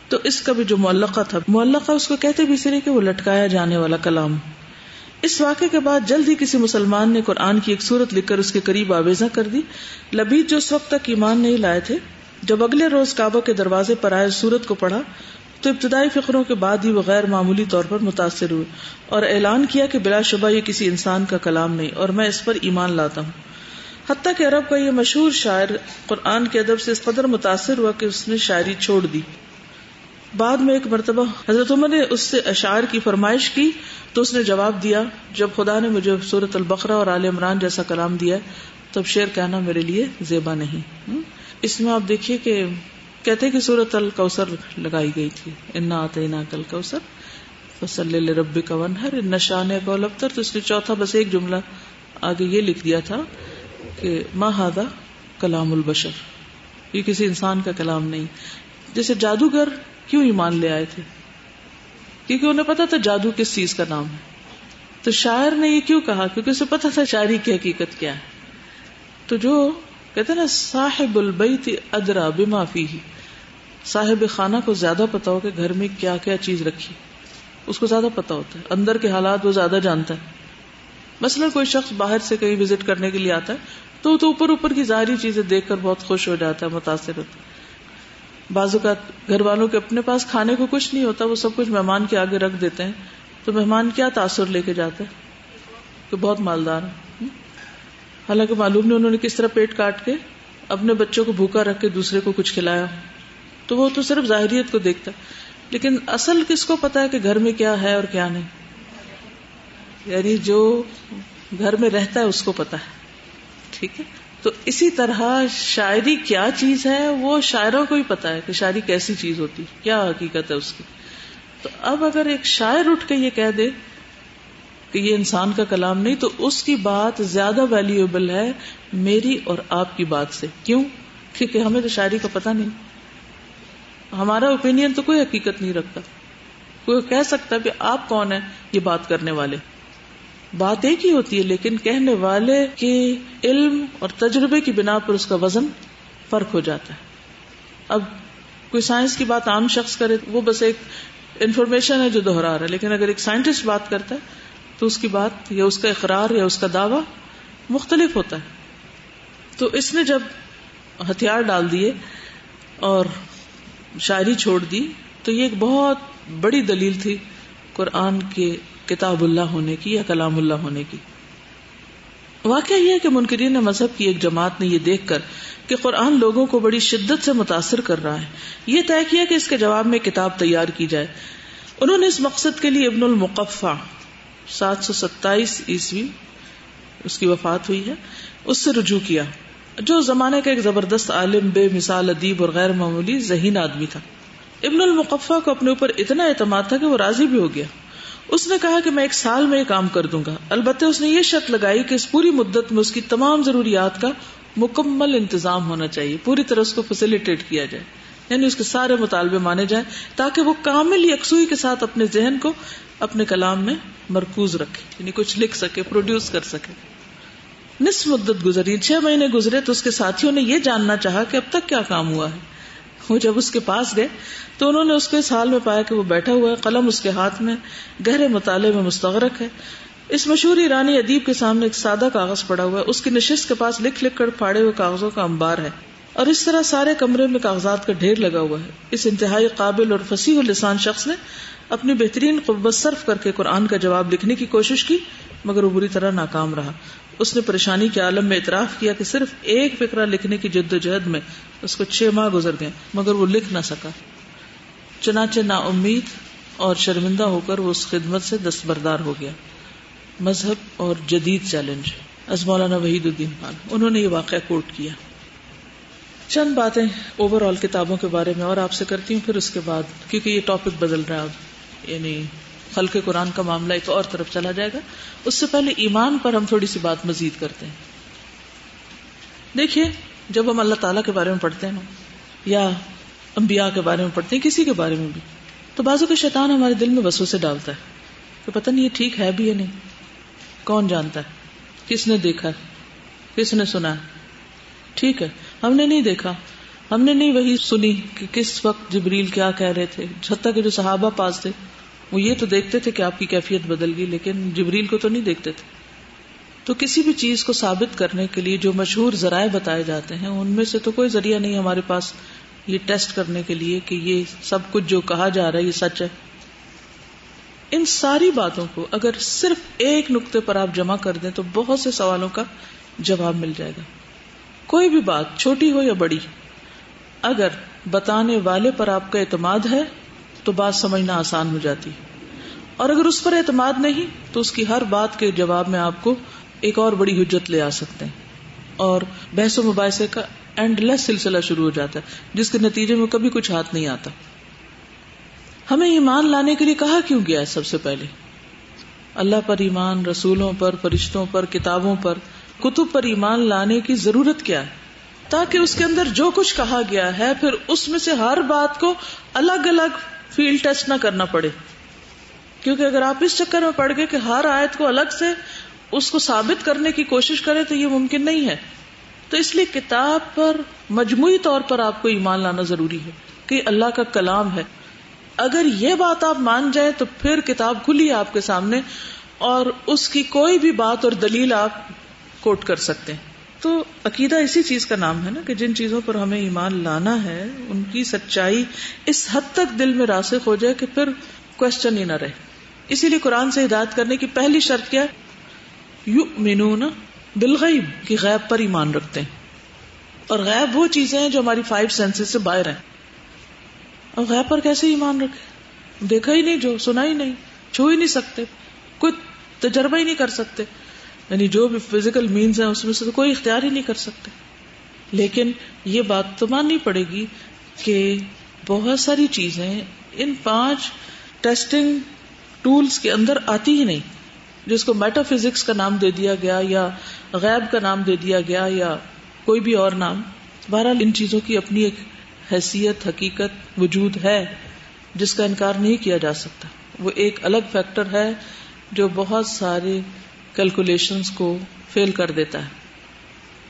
تو اس کا بھی جو معلقہ تھا، معلقہ اس کو کہتے بھی سرے کہ وہ لٹکایا جانے والا کلام۔ اس واقعے کے بعد جلد ہی کسی مسلمان نے قرآن کی ایک صورت لکھ کر اس کے قریب آویزاں کر دی۔ لبید جو اس وقت تک ایمان نہیں لائے تھے جب اگلے روز کعبہ کے دروازے پر آئے سورت کو پڑھا، تو ابتدائی فکروں کے بعد ہی وہ غیر معمولی طور پر متاثر ہوئے اور اعلان کیا کہ بلا شبہ یہ کسی انسان کا کلام نہیں اور میں اس پر ایمان لاتا ہوں۔ حتیٰ کہ عرب کا یہ مشہور شاعر قرآن کے ادب سے اس قدر متاثر ہوا کہ اس نے شاعری چھوڑ دی۔ بعد میں ایک مرتبہ حضرت عمر نے اس سے اشعار کی فرمائش کی، تو اس نے جواب دیا، جب خدا نے مجھے صورت البقرہ اور عال عمران جیسا کلام دیا، تب شعر کہنا میرے لیے زیبا نہیں۔ اس میں آپ دیکھیے کہ کہتے کہ سورت الکوثر لگائی گئی تھی۔ انا آتے کل کوثر فصل رب کا ونہر ان نشان کو لبتر تو اس نے چوتھا بس ایک جملہ آگے یہ لکھ دیا تھا کہ ماں ہادا کلام البشر۔ یہ کسی انسان کا کلام نہیں۔ جیسے جادوگر کیوں ایمان لے آئے تھے؟ کیونکہ انہیں پتا تھا جادو کس چیز کا نام ہے۔ تو شاعر نے یہ کیوں کہا؟ کیونکہ اسے پتا تھا شاعری کی حقیقت کیا ہے۔ تو جو کہتے نا، صاحب البیت ادرا بما فیہ. صاحب خانہ کو زیادہ پتا ہو کہ گھر میں کیا کیا چیز رکھی۔ اس کو زیادہ پتا ہوتا ہے۔ اندر کے حالات وہ زیادہ جانتا ہے۔ مثلا کوئی شخص باہر سے کہیں وزٹ کرنے کے لیے آتا ہے، تو تو اوپر اوپر کی ظاہری چیزیں دیکھ کر بہت خوش ہو جاتا ہے، متاثر ہوتا ہے۔ بعض اوقات گھر والوں کے اپنے پاس کھانے کو کچھ نہیں ہوتا، وہ سب کچھ مہمان کے آگے رکھ دیتے ہیں۔ تو مہمان کیا تاثر لے کے جاتا ہے؟ کہ بہت مالدار ہے حالانکہ معلوم نہیں انہوں نے کس طرح پیٹ کاٹ کے اپنے بچوں کو بھوکا رکھ کے دوسرے کو کچھ کھلایا تو وہ تو صرف ظاہریت کو دیکھتا۔ لیکن اصل کس کو پتا ہے کہ گھر میں کیا ہے اور کیا نہیں؟ یعنی جو گھر میں رہتا ہے اس کو پتا ہے۔ ٹھیک ہے؟ تو اسی طرح شاعری کیا چیز ہے وہ شاعروں کو ہی پتا ہے کہ شاعری کیسی چیز ہوتی، کیا حقیقت ہے اس کی۔ تو اب اگر ایک شاعر اٹھ کے یہ کہہ دے کہ یہ انسان کا کلام نہیں، تو اس کی بات زیادہ ویلیویبل ہے میری اور آپ کی بات سے۔ کیوں؟ کیونکہ ہمیں تو شاعری کا پتا نہیں۔ ہمارا اوپین تو کوئی حقیقت نہیں رکھتا۔ کوئی کہہ سکتا کہ آپ کون ہیں یہ بات کرنے والے۔ بات ایک ہی ہوتی ہے، لیکن کہنے والے کے علم اور تجربے کی بنا پر اس کا وزن فرق ہو جاتا ہے۔ اب کوئی سائنس کی بات عام شخص کرے، وہ بس ایک انفارمیشن ہے جو دوہرا رہا ہے، لیکن اگر ایک سائنٹسٹ بات کرتا ہے تو اس کی بات یا اس کا اقرار یا اس کا دعوی مختلف ہوتا ہے۔ تو اس نے جب ہتھیار ڈال دیے اور شاعری چھوڑ دی، تو یہ ایک بہت بڑی دلیل تھی قرآن کے کتاب اللہ ہونے کی یا کلام اللہ ہونے کی۔ واقعہ یہ ہے کہ منکرین مذہب کی ایک جماعت نے یہ دیکھ کر کہ قرآن لوگوں کو بڑی شدت سے متاثر کر رہا ہے۔ یہ طے کیا کہ اس کے جواب میں کتاب تیار کی جائے۔ انہوں نے اس مقصد کے لیے ابن المقفع سات سو ستائیس عیسوی اس کی وفات ہوئی ہے۔ اس سے رجوع کیا۔ جو زمانے کا ایک زبردست عالم، بے مثال، ادیب اور غیر معمولی، ذہین آدمی تھا۔ ابن المقفع کو اپنے اوپر اتنا اعتماد تھا کہ وہ راضی بھی ہو گیا۔ اس نے کہا کہ میں ایک سال میں یہ کام کر دوں گا۔ البتہ اس نے یہ شرط لگائی کہ اس پوری مدت میں اس کی تمام ضروریات کا مکمل انتظام ہونا چاہیے، پوری طرح اس کو فیسلٹیٹ کیا جائے۔ یعنی اس کے سارے مطالبے مانے جائیں تاکہ وہ کامل یکسوئی کے ساتھ اپنے ذہن کو اپنے کلام میں مرکوز رکھے یعنی کچھ لکھ سکے پروڈیوس کر سکے۔ نصف مدت گزری، چھ مہینے گزرے تو اس کے ساتھیوں نے یہ جاننا چاہا کہ اب تک کیا کام ہوا ہے۔ وہ جب اس کے پاس گئے تو انہوں نے اس کو اس حال میں پایا کہ وہ بیٹھا ہوا ہے، قلم اس کے ہاتھ میں، گہرے مطالعے میں مستغرق ہے۔ اس مشہور ایرانی ادیب کے سامنے ایک سادہ کاغذ پڑا ہوا ہے، اس کی نشست کے پاس لکھ لکھ کر پھاڑے ہوئے کاغذوں کا امبار ہے۔ اور اس طرح سارے کمرے میں کاغذات کا ڈھیر لگا ہوا ہے۔ اس انتہائی قابل اور فصیح السان شخص نے اپنی بہترین قوت صرف کر کے قرآن کا جواب لکھنے کی کوشش کی، مگر وہ بری طرح ناکام رہا۔ اس نے پریشانی کے عالم میں اعتراف کیا کہ صرف ایک فکرہ لکھنے کی جد و جہد میں اس کو چھ ماہ گزر گئے، مگر وہ لکھ نہ سکا۔ چنانچہ نا امید اور شرمندہ ہو کر وہ اس خدمت سے دستبردار ہو گیا۔ مذہب اور جدید چیلنج۔ از مولانا وحید الدین خان، انہوں نے یہ واقعہ کوٹ کیا۔ چند باتیں اوور آل کتابوں کے بارے میں اور آپ سے کرتی ہوں، پھر اس کے بعد، کیونکہ یہ ٹاپک بدل رہا ہے اب یعنی خلق قرآن کا معاملہ ایک اور طرف چلا جائے گا۔ اس سے پہلے ایمان پر ہم تھوڑی سی بات مزید کرتے ہیں۔ دیکھیے، جب ہم اللہ تعالیٰ کے بارے میں پڑھتے ہیں یا انبیاء کے بارے میں پڑھتے ہیں، کسی کے بارے میں بھی، تو بازو کے شیطان ہمارے دل میں وسو سے ڈالتا ہے کہ پتہ نہیں یہ ٹھیک ہے بھی یا نہیں۔ کون جانتا ہے؟ کس نے دیکھا کس نے سنا ٹھیک ہے۔ ہم نے نہیں دیکھا۔ ہم نے نہیں وہی سنی کہ کس وقت جبریل کیا کہہ رہے تھے۔ چھتا کے جو صحابہ پاس تھے، وہ یہ تو دیکھتے تھے کہ آپ کی کیفیت بدل گئی، لیکن جبریل کو تو نہیں دیکھتے تھے۔ تو کسی بھی چیز کو ثابت کرنے کے لیے جو مشہور ذرائع بتائے جاتے ہیں، ان میں سے تو کوئی ذریعہ نہیں ہمارے پاس یہ ٹیسٹ کرنے کے لیے کہ یہ سب کچھ جو کہا جا رہا ہے، یہ سچ ہے۔ ان ساری باتوں کو اگر صرف ایک نقطے پر آپ جمع کر دیں تو بہت سے سوالوں کا جواب مل جائے گا۔ کوئی بھی بات چھوٹی ہو یا بڑی، اگر بتانے والے پر آپ کا اعتماد ہے، تو بات سمجھنا آسان ہو جاتی اور اگر اس پر اعتماد نہیں، تو اس کی ہر بات کے جواب میں آپ کو ایک اور بڑی حجت لے آ سکتے ہیں۔ اور بحث و مباحثے کا اینڈ لیس سلسلہ شروع ہو جاتا ہے، جس کے نتیجے میں کبھی کچھ ہاتھ نہیں آتا۔ ہمیں ایمان لانے کے لیے کہا کیوں گیا ہے سب سے پہلے؟ اللہ پر ایمان، رسولوں پر، فرشتوں پر، کتابوں پر کتب پر ایمان لانے کی ضرورت کیا ہے؟ تاکہ اس کے اندر جو کچھ کہا گیا ہے، پھر اس میں سے ہر بات کو الگ الگ فیلڈ ٹیسٹ نہ کرنا پڑے۔ کیونکہ اگر آپ اس چکر میں پڑ گئے کہ ہر آیت کو الگ سے اس کو ثابت کرنے کی کوشش کریں تو یہ ممکن نہیں ہے۔ تو اس لیے کتاب پر مجموعی طور پر آپ کو ایمان لانا ضروری ہے کہ اللہ کا کلام ہے۔ اگر یہ بات آپ مان جائیں تو پھر کتاب کھلی آپ کے سامنے اور اس کی کوئی بھی بات اور دلیل آپ کوٹ کر سکتے ہیں۔ تو عقیدہ اسی چیز کا نام ہے نا کہ جن چیزوں پر ہمیں ایمان لانا ہے، ان کی سچائی اس حد تک دل میں راسک ہو جائے کہ پھر کوشچن ہی نہ رہے۔ اسی لیے قرآن سے ہدایت کرنے کی پہلی شرط کیا یو مینون بالغیب کی غیب پر ایمان رکھتے ہیں۔ اور غیب وہ چیزیں ہیں جو ہماری فائیو سینس سے باہر ہیں۔ اور غیب پر کیسے ایمان رکھے؟ دیکھا ہی نہیں جو، سنا ہی نہیں، چھو ہی نہیں سکتے، کوئی تجربہ ہی نہیں کر سکتے۔ یعنی جو بھی فزیکل مینس ہیں اس میں سے تو کوئی اختیار ہی نہیں کر سکتے۔ لیکن یہ بات تو ماننی پڑے گی کہ بہت ساری چیزیں ان پانچ ٹیسٹنگ ٹولس کے اندر آتی ہی نہیں۔ جس کو میٹا فزکس کا نام دے دیا گیا یا غیب کا نام دے دیا گیا یا کوئی بھی اور نام، بہرحال ان چیزوں کی اپنی ایک حیثیت، حقیقت، وجود ہے جس کا انکار نہیں کیا جا سکتا۔ وہ ایک الگ فیکٹر ہے جو بہت سارے کیلکولیشن کو فیل کر دیتا ہے۔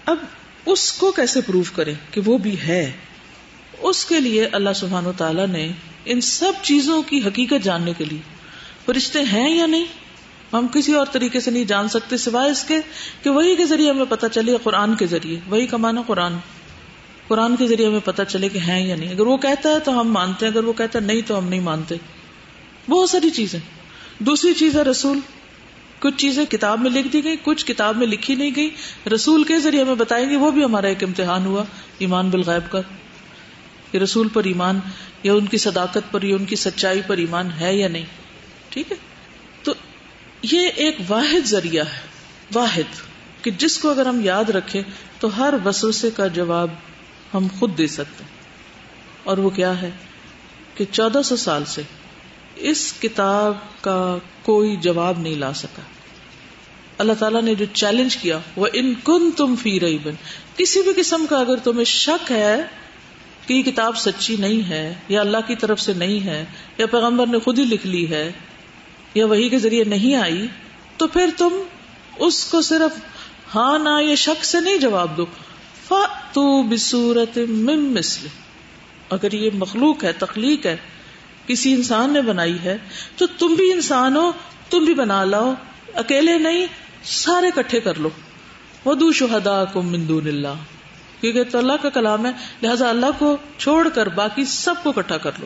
اب اس کو کیسے پروف کرے کہ وہ بھی ہے؟ اس کے لیے اللہ سبحان و تعالی نے ان سب چیزوں کی حقیقت جاننے کے لیے فرشتے ہیں یا نہیں؟ ہم کسی اور طریقے سے نہیں جان سکتے سوائے اس کے کہ وہی کے ذریعے ہمیں پتا چلے، قرآن کے ذریعے۔ وہی کمانا قرآن۔ قرآن کے ذریعے ہمیں پتا چلے کہ ہیں یا نہیں۔ اگر وہ کہتا ہے تو ہم مانتے ہیں، اگر وہ کہتا ہے نہیں تو ہم نہیں مانتے۔ بہت ساری چیزیں۔ دوسری چیز ہے رسول۔ کچھ چیزیں کتاب میں لکھ دی گئی، کچھ کتاب میں لکھی نہیں گئی۔ رسول کے ذریعے ہمیں بتائیں گے، وہ بھی ہمارا ایک امتحان ہوا، ایمان بالغیب کا۔ کہ رسول پر ایمان، یا ان کی صداقت پر، یا ان کی سچائی پر ایمان ہے یا نہیں؟ ٹھیک ہے؟ تو یہ ایک واحد ذریعہ ہے، واحد، کہ جس کو اگر ہم یاد رکھیں تو ہر وسوسے کا جواب ہم خود دے سکتے اور وہ کیا ہے؟ کہ چودہ سو سال سے اس کتاب کا کوئی جواب نہیں لا سکا۔ اللہ تعالیٰ نے جو چیلنج کیا، وہ ان کن تم فی رہی بن کسی بھی قسم کا اگر تمہیں شک ہے کہ یہ کتاب سچی نہیں ہے یا اللہ کی طرف سے نہیں ہے یا پیغمبر نے خود ہی لکھ لی ہے یا وہی کے ذریعے نہیں آئی، تو پھر تم اس کو صرف ہاں نہ یہ شک سے نہیں جواب دو۔ تو بصورت مسل اگر یہ مخلوق ہے، تخلیق ہے کسی انسان نے بنائی ہے تو تم بھی انسان ہو، تم بھی بنا لاؤ۔ اکیلے نہیں، سارے کٹھے کر لو۔ ودو شہدا کو مندون اللہ کیونکہ تو اللہ کا کلام ہے، لہذا اللہ کو چھوڑ کر باقی سب کو کٹھا کر لو۔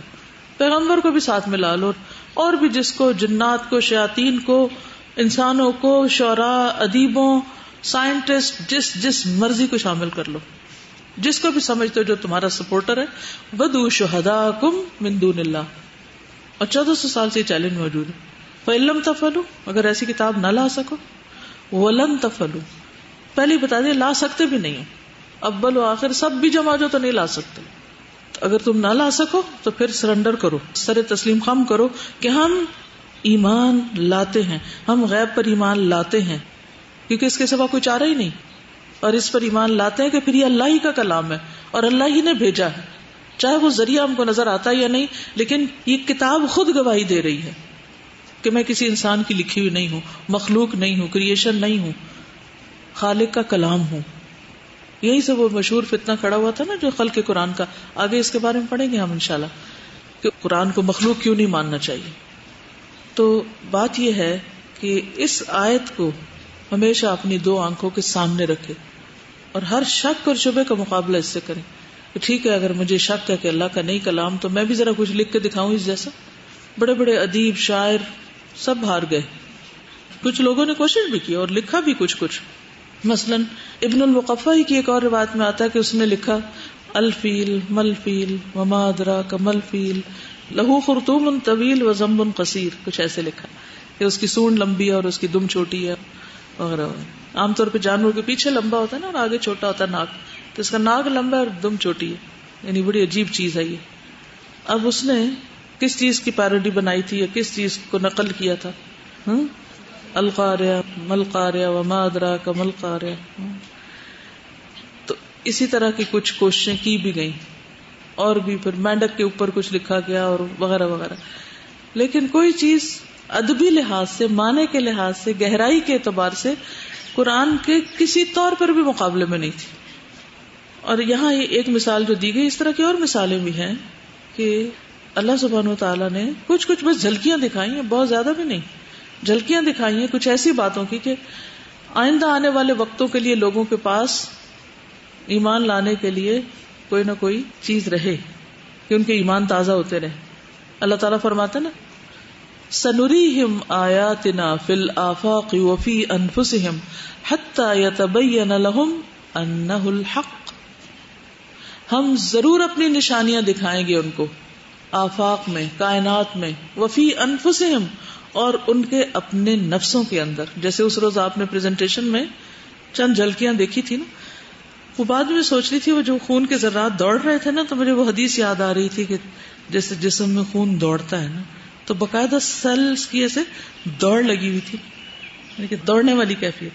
پیغمبر کو بھی ساتھ میں لا لو، اور بھی جس کو، جنات کو شیاتین کو، انسانوں کو، شعرا، ادیبوں، سائنٹسٹ، جس جس مرضی کو شامل کر لو۔ جس کو بھی سمجھتے ہو جو تمہارا سپورٹر ہے۔ ودو شہدا کم مندون اللہ اور چودہ سو سال سے یہ چیلنج موجود ہے۔ فعلم تفلو اگر ایسی کتاب نہ لا سکو۔ ولن تفلو پہلے بتا دیں، لا سکتے بھی نہیں ابل و آخر سب بھی جمع جو تو نہیں لا سکتے۔ اگر تم نہ لا سکو تو پھر سرنڈر کرو۔ سر تسلیم خم کرو کہ ہم ایمان لاتے ہیں، ہم غیب پر ایمان لاتے ہیں۔ کیونکہ اس کے سوا کوئی چارہ ہی نہیں۔ اور اس پر ایمان لاتے ہیں کہ پھر یہ اللہ ہی کا کلام ہے اور اللہ ہی نے بھیجا ہے۔ چاہے وہ ذریعہ ہم کو نظر آتا ہے یا نہیں، لیکن یہ کتاب خود گواہی دے رہی ہے کہ میں کسی انسان کی لکھی ہوئی نہیں ہوں، مخلوق نہیں ہوں کریشن نہیں ہوں، خالق کا کلام ہوں۔ یہی سے وہ مشہور فتنہ کھڑا ہوا تھا نا جو خل کے قرآن کا۔ آگے اس کے بارے میں پڑھیں گے ہم انشاءاللہ کہ قرآن کو مخلوق کیوں نہیں ماننا چاہیے۔ تو بات یہ ہے کہ اس آیت کو ہمیشہ اپنی دو آنکھوں کے سامنے رکھے اور ہر شک اور شبے کا مقابلہ اس سے کریں۔ ٹھیک ہے، اگر مجھے شک ہے کہ اللہ کا نہیں کلام، تو میں بھی ذرا کچھ لکھ کے دکھاؤں اس جیسا۔ بڑے بڑے ادیب، شاعر سب ہار گئے۔ کچھ لوگوں نے کوشش بھی کی اور لکھا بھی کچھ کچھ۔ مثلاً ابن الوقفا ہی کی ایک اور روایت میں آتا ہے کہ اس نے لکھا، الفیل مل فیل ممادرا کمل فیل لہو خرطوم طویل و ضمب قصیر، کچھ ایسے لکھا۔ کہ اس کی سونڈ لمبی ہے اور اس کی دم چھوٹی ہے وغیرہ وغیرہ۔ عام طور پہ جانور کے پیچھے لمبا ہوتا ہے نا اور آگے چھوٹا ہوتا ہے ناک۔ تو اس کا ناک لمبا اور دم چھوٹی ہے یعنی بڑی عجیب چیز ہے یہ۔ اب اس نے کس چیز کی پیروڈی بنائی تھی یا کس چیز کو نقل کیا تھا؟ القاریہ ملقاریہ و مادرا کا ملقاریہ تو اسی طرح کی کچھ کوششیں کی بھی گئیں۔ اور بھی پھر مینڈک کے اوپر کچھ لکھا گیا اور وغیرہ وغیرہ۔ لیکن کوئی چیز ادبی لحاظ سے، معنی کے لحاظ سے، گہرائی کے اعتبار سے قرآن کے کسی طور پر بھی مقابلے میں نہیں تھی۔ اور یہاں یہ ایک مثال جو دی گئی، اس طرح کی اور مثالیں بھی ہیں کہ اللہ سبحان و تعالیٰ نے کچھ کچھ بس جھلکیاں دکھائی ہیں، بہت زیادہ بھی نہیں۔ جھلکیاں دکھائی ہیں کچھ ایسی باتوں کی کہ آئندہ آنے والے وقتوں کے لیے لوگوں کے پاس ایمان لانے کے لیے کوئی نہ کوئی چیز رہے، کہ ان کے ایمان تازہ ہوتے رہے۔ اللہ تعالیٰ فرماتے نا سنوری ہم آیا تنا فل آفاق وفی انفسم حتى لهم انه الحق۔ ہم ضرور اپنی نشانیاں دکھائیں گے ان کو۔ آفاق میں، کائنات میں، وفی انفسہم اور ان کے اپنے نفسوں کے اندر۔ جیسے اس روز آپ نے پریزنٹیشن میں چند جھلکیاں دیکھی تھی نا۔ وہ بعد میں سوچ رہی تھی، وہ جو خون کے ذرات دوڑ رہے تھے نا، تو مجھے وہ حدیث یاد آ رہی تھی کہ جیسے جسم میں خون دوڑتا ہے نا، تو باقاعدہ سیلس کی ایسے دوڑ لگی ہوئی تھی۔ یعنی کہ دوڑنے والی کیفیت۔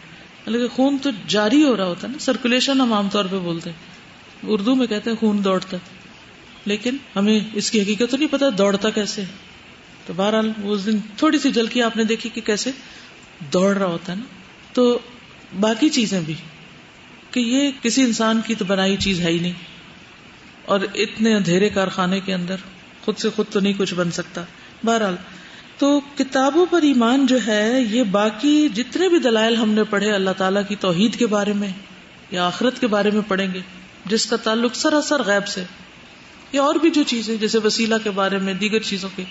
لیکن خون تو جاری ہو رہا ہوتا ہے نا سرکولیشن ہم عام طور پہ بولتے ہیں۔ اردو میں کہتے ہیں خون دوڑتا۔ لیکن ہمیں اس کی حقیقت تو نہیں پتا دوڑتا کیسے تو بہرحال اس دن تھوڑی سی جلکی آپ نے دیکھی کہ کیسے دوڑ رہا ہوتا ہے نا۔ تو باقی چیزیں بھی کہ یہ کسی انسان کی تو بنائی چیز ہے ہی نہیں۔ اور اتنے اندھیرے کارخانے کے اندر خود سے خود تو نہیں کچھ بن سکتا۔ بہرحال تو کتابوں پر ایمان جو ہے، یہ باقی جتنے بھی دلائل ہم نے پڑھے اللہ تعالیٰ کی توحید کے بارے میں یا آخرت کے بارے میں پڑھیں گے۔ جس کا تعلق سراسر غیب سے، یا اور بھی جو چیزیں، جیسے وسیلہ کے بارے میں، دیگر چیزوں کے،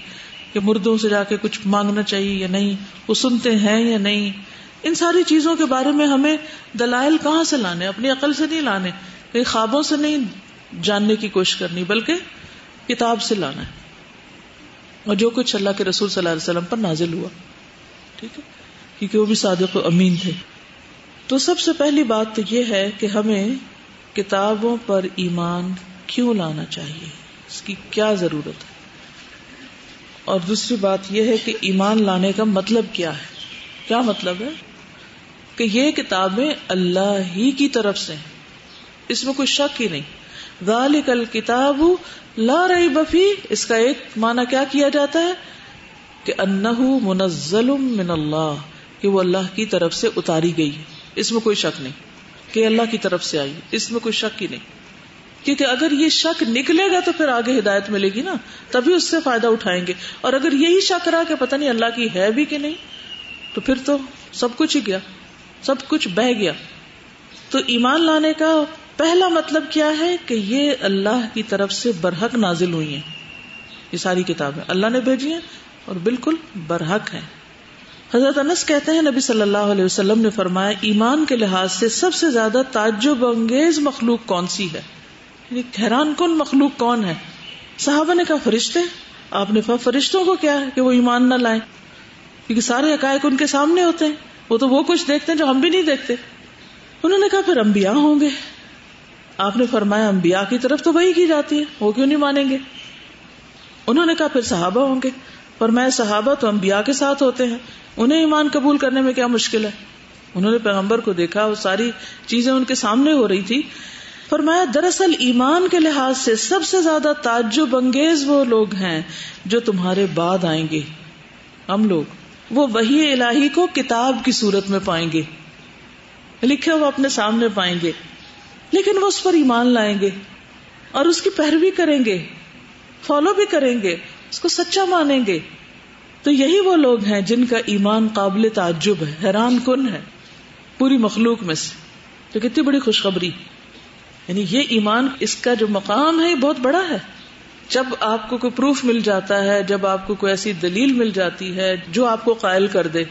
کہ مردوں سے جا کے کچھ مانگنا چاہیے یا نہیں، وہ سنتے ہیں یا نہیں۔ ان ساری چیزوں کے بارے میں ہمیں دلائل کہاں سے لانے؟ اپنی عقل سے نہیں لانے، کہیں خوابوں سے نہیں جاننے کی کوشش کرنی، بلکہ کتاب سے لانا ہے۔ اور جو کچھ اللہ کے رسول صلی اللہ علیہ وسلم پر نازل ہوا، ٹھیک ہے؟ کیونکہ وہ بھی صادق و امین تھے۔ تو سب سے پہلی بات تو یہ ہے کہ ہمیں کتابوں پر ایمان کیوں لانا چاہیے؟ اس کی کیا ضرورت ہے؟ اور دوسری بات یہ ہے کہ ایمان لانے کا مطلب کیا ہے؟ کیا مطلب ہے؟ کہ یہ کتابیں اللہ ہی کی طرف سے ہیں۔ اس میں کوئی شک ہی نہیں۔ ذالک الکتاب لا ریب فی اس کا ایک معنی کیا کیا جاتا ہے؟ کہ انہو منزل من اللہ، کہ وہ اللہ کی طرف سے اتاری گئی۔ اس میں کوئی شک نہیں۔ کہ اللہ کی طرف سے آئی۔ اس میں کوئی شک ہی نہیں۔ کیونکہ اگر یہ شک نکلے گا تو پھر آگے ہدایت ملے گی نا۔ تبھی اس سے فائدہ اٹھائیں گے۔ اور اگر یہی شک رہا کہ پتہ نہیں اللہ کی ہے بھی کہ نہیں، تو پھر تو سب کچھ ہی گیا۔ سب کچھ بہ گیا۔ تو ایمان لانے کا پہلا مطلب کیا ہے کہ یہ اللہ کی طرف سے برحق نازل ہوئی ہیں۔ یہ ساری کتابیں اللہ نے بھیجی ہیں اور بالکل برحق ہیں۔ حضرت انس کہتے ہیں، نبی صلی اللہ علیہ وسلم نے فرمایا، ایمان کے لحاظ سے سب سے زیادہ تعجب انگیز مخلوق کون سی ہے؟ یعنی حیران کن مخلوق کون ہے؟ صحابہ نے کہا، فرشتے۔ آپ نے کہا فرشتوں کو کیا ہے کہ وہ ایمان نہ لائیں؟ کیونکہ سارے حقائق ان کے سامنے ہوتے ہیں۔ وہ تو وہ کچھ دیکھتے ہیں جو ہم بھی نہیں دیکھتے۔ انہوں نے کہا، پھر انبیاء ہوں گے۔ آپ نے فرمایا، انبیاء کی طرف تو وہی کی جاتی ہے، وہ کیوں نہیں مانیں گے؟ انہوں نے کہا، پھر صحابہ ہوں گے۔ فرمایا، صحابہ تو انبیاء کے ساتھ ہوتے ہیں۔ انہیں ایمان قبول کرنے میں کیا مشکل ہے؟ انہوں نے پیغمبر کو دیکھا، وہ ساری چیزیں ان کے سامنے ہو رہی تھی فرمایا، دراصل ایمان کے لحاظ سے سب سے زیادہ تعجب انگیز وہ لوگ ہیں جو تمہارے بعد آئیں گے۔ ہم لوگ، وہ وہی الہی کو کتاب کی صورت میں پائیں گے۔ لکھے وہ اپنے سامنے پائیں گے۔ لیکن وہ اس پر ایمان لائیں گے اور اس کی پیروی کریں گے، فالو بھی کریں گے، اس کو سچا مانیں گے۔ تو یہی وہ لوگ ہیں جن کا ایمان قابل تعجب ہے، حیران کن ہے، پوری مخلوق میں سے۔ تو کتنی بڑی خوشخبری۔ یعنی یہ ایمان اس کا جو مقام ہے، یہ بہت بڑا ہے۔ جب آپ کو کوئی پروف مل جاتا ہے، جب آپ کو کوئی ایسی دلیل مل جاتی ہے جو آپ کو قائل کر دے،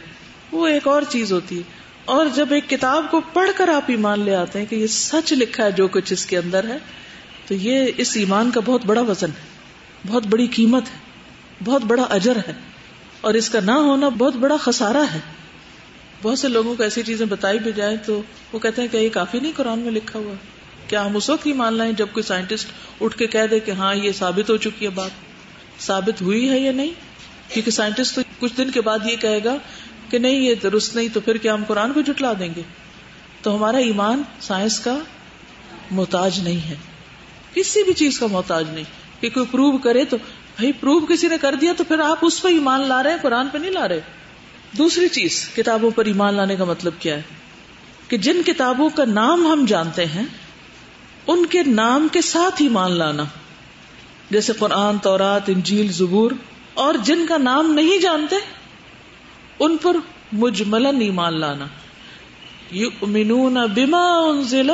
وہ ایک اور چیز ہوتی ہے۔ اور جب ایک کتاب کو پڑھ کر آپ ایمان لے آتے ہیں کہ یہ سچ لکھا ہے جو کچھ اس کے اندر ہے، تو یہ اس ایمان کا بہت بڑا وزن ہے، بہت بڑی قیمت ہے، بہت بڑا اجر ہے۔ اور اس کا نہ ہونا بہت بڑا خسارہ ہے۔ بہت سے لوگوں کو ایسی چیزیں بتائی بھی جائیں تو وہ کہتے ہیں کہ یہ کافی نہیں قرآن میں لکھا ہوا۔ کیا ہم اس وقت ہی مان لائیں جب کوئی سائنٹسٹ اٹھ کے کہہ دے کہ ہاں یہ ثابت ہو چکی ہے بات۔ ثابت ہوئی ہے یا نہیں؟ کیونکہ سائنٹسٹ تو کچھ دن کے بعد یہ کہے گا کہ نہیں، یہ درست نہیں، تو پھر کیا ہم قرآن کو جٹلا دیں گے؟ تو ہمارا ایمان سائنس کا محتاج نہیں ہے۔ کسی بھی چیز کا محتاج نہیں۔ کہ کوئی پروو کرے تو بھائی پروو کسی نے کر دیا تو پھر آپ اس پہ ایمان لا رہے ہیں، قرآن پہ نہیں لا رہے۔ دوسری چیز، کتابوں پر ایمان لانے کا مطلب کیا ہے؟ کہ جن کتابوں کا نام ہم جانتے ہیں، ان کے نام کے ساتھ ایمان لانا۔ جیسے قرآن، تورات، انجیل، زبور، اور جن کا نام نہیں جانتے، ان پر مجملن ایمان لانا۔ یؤمنون بما انزل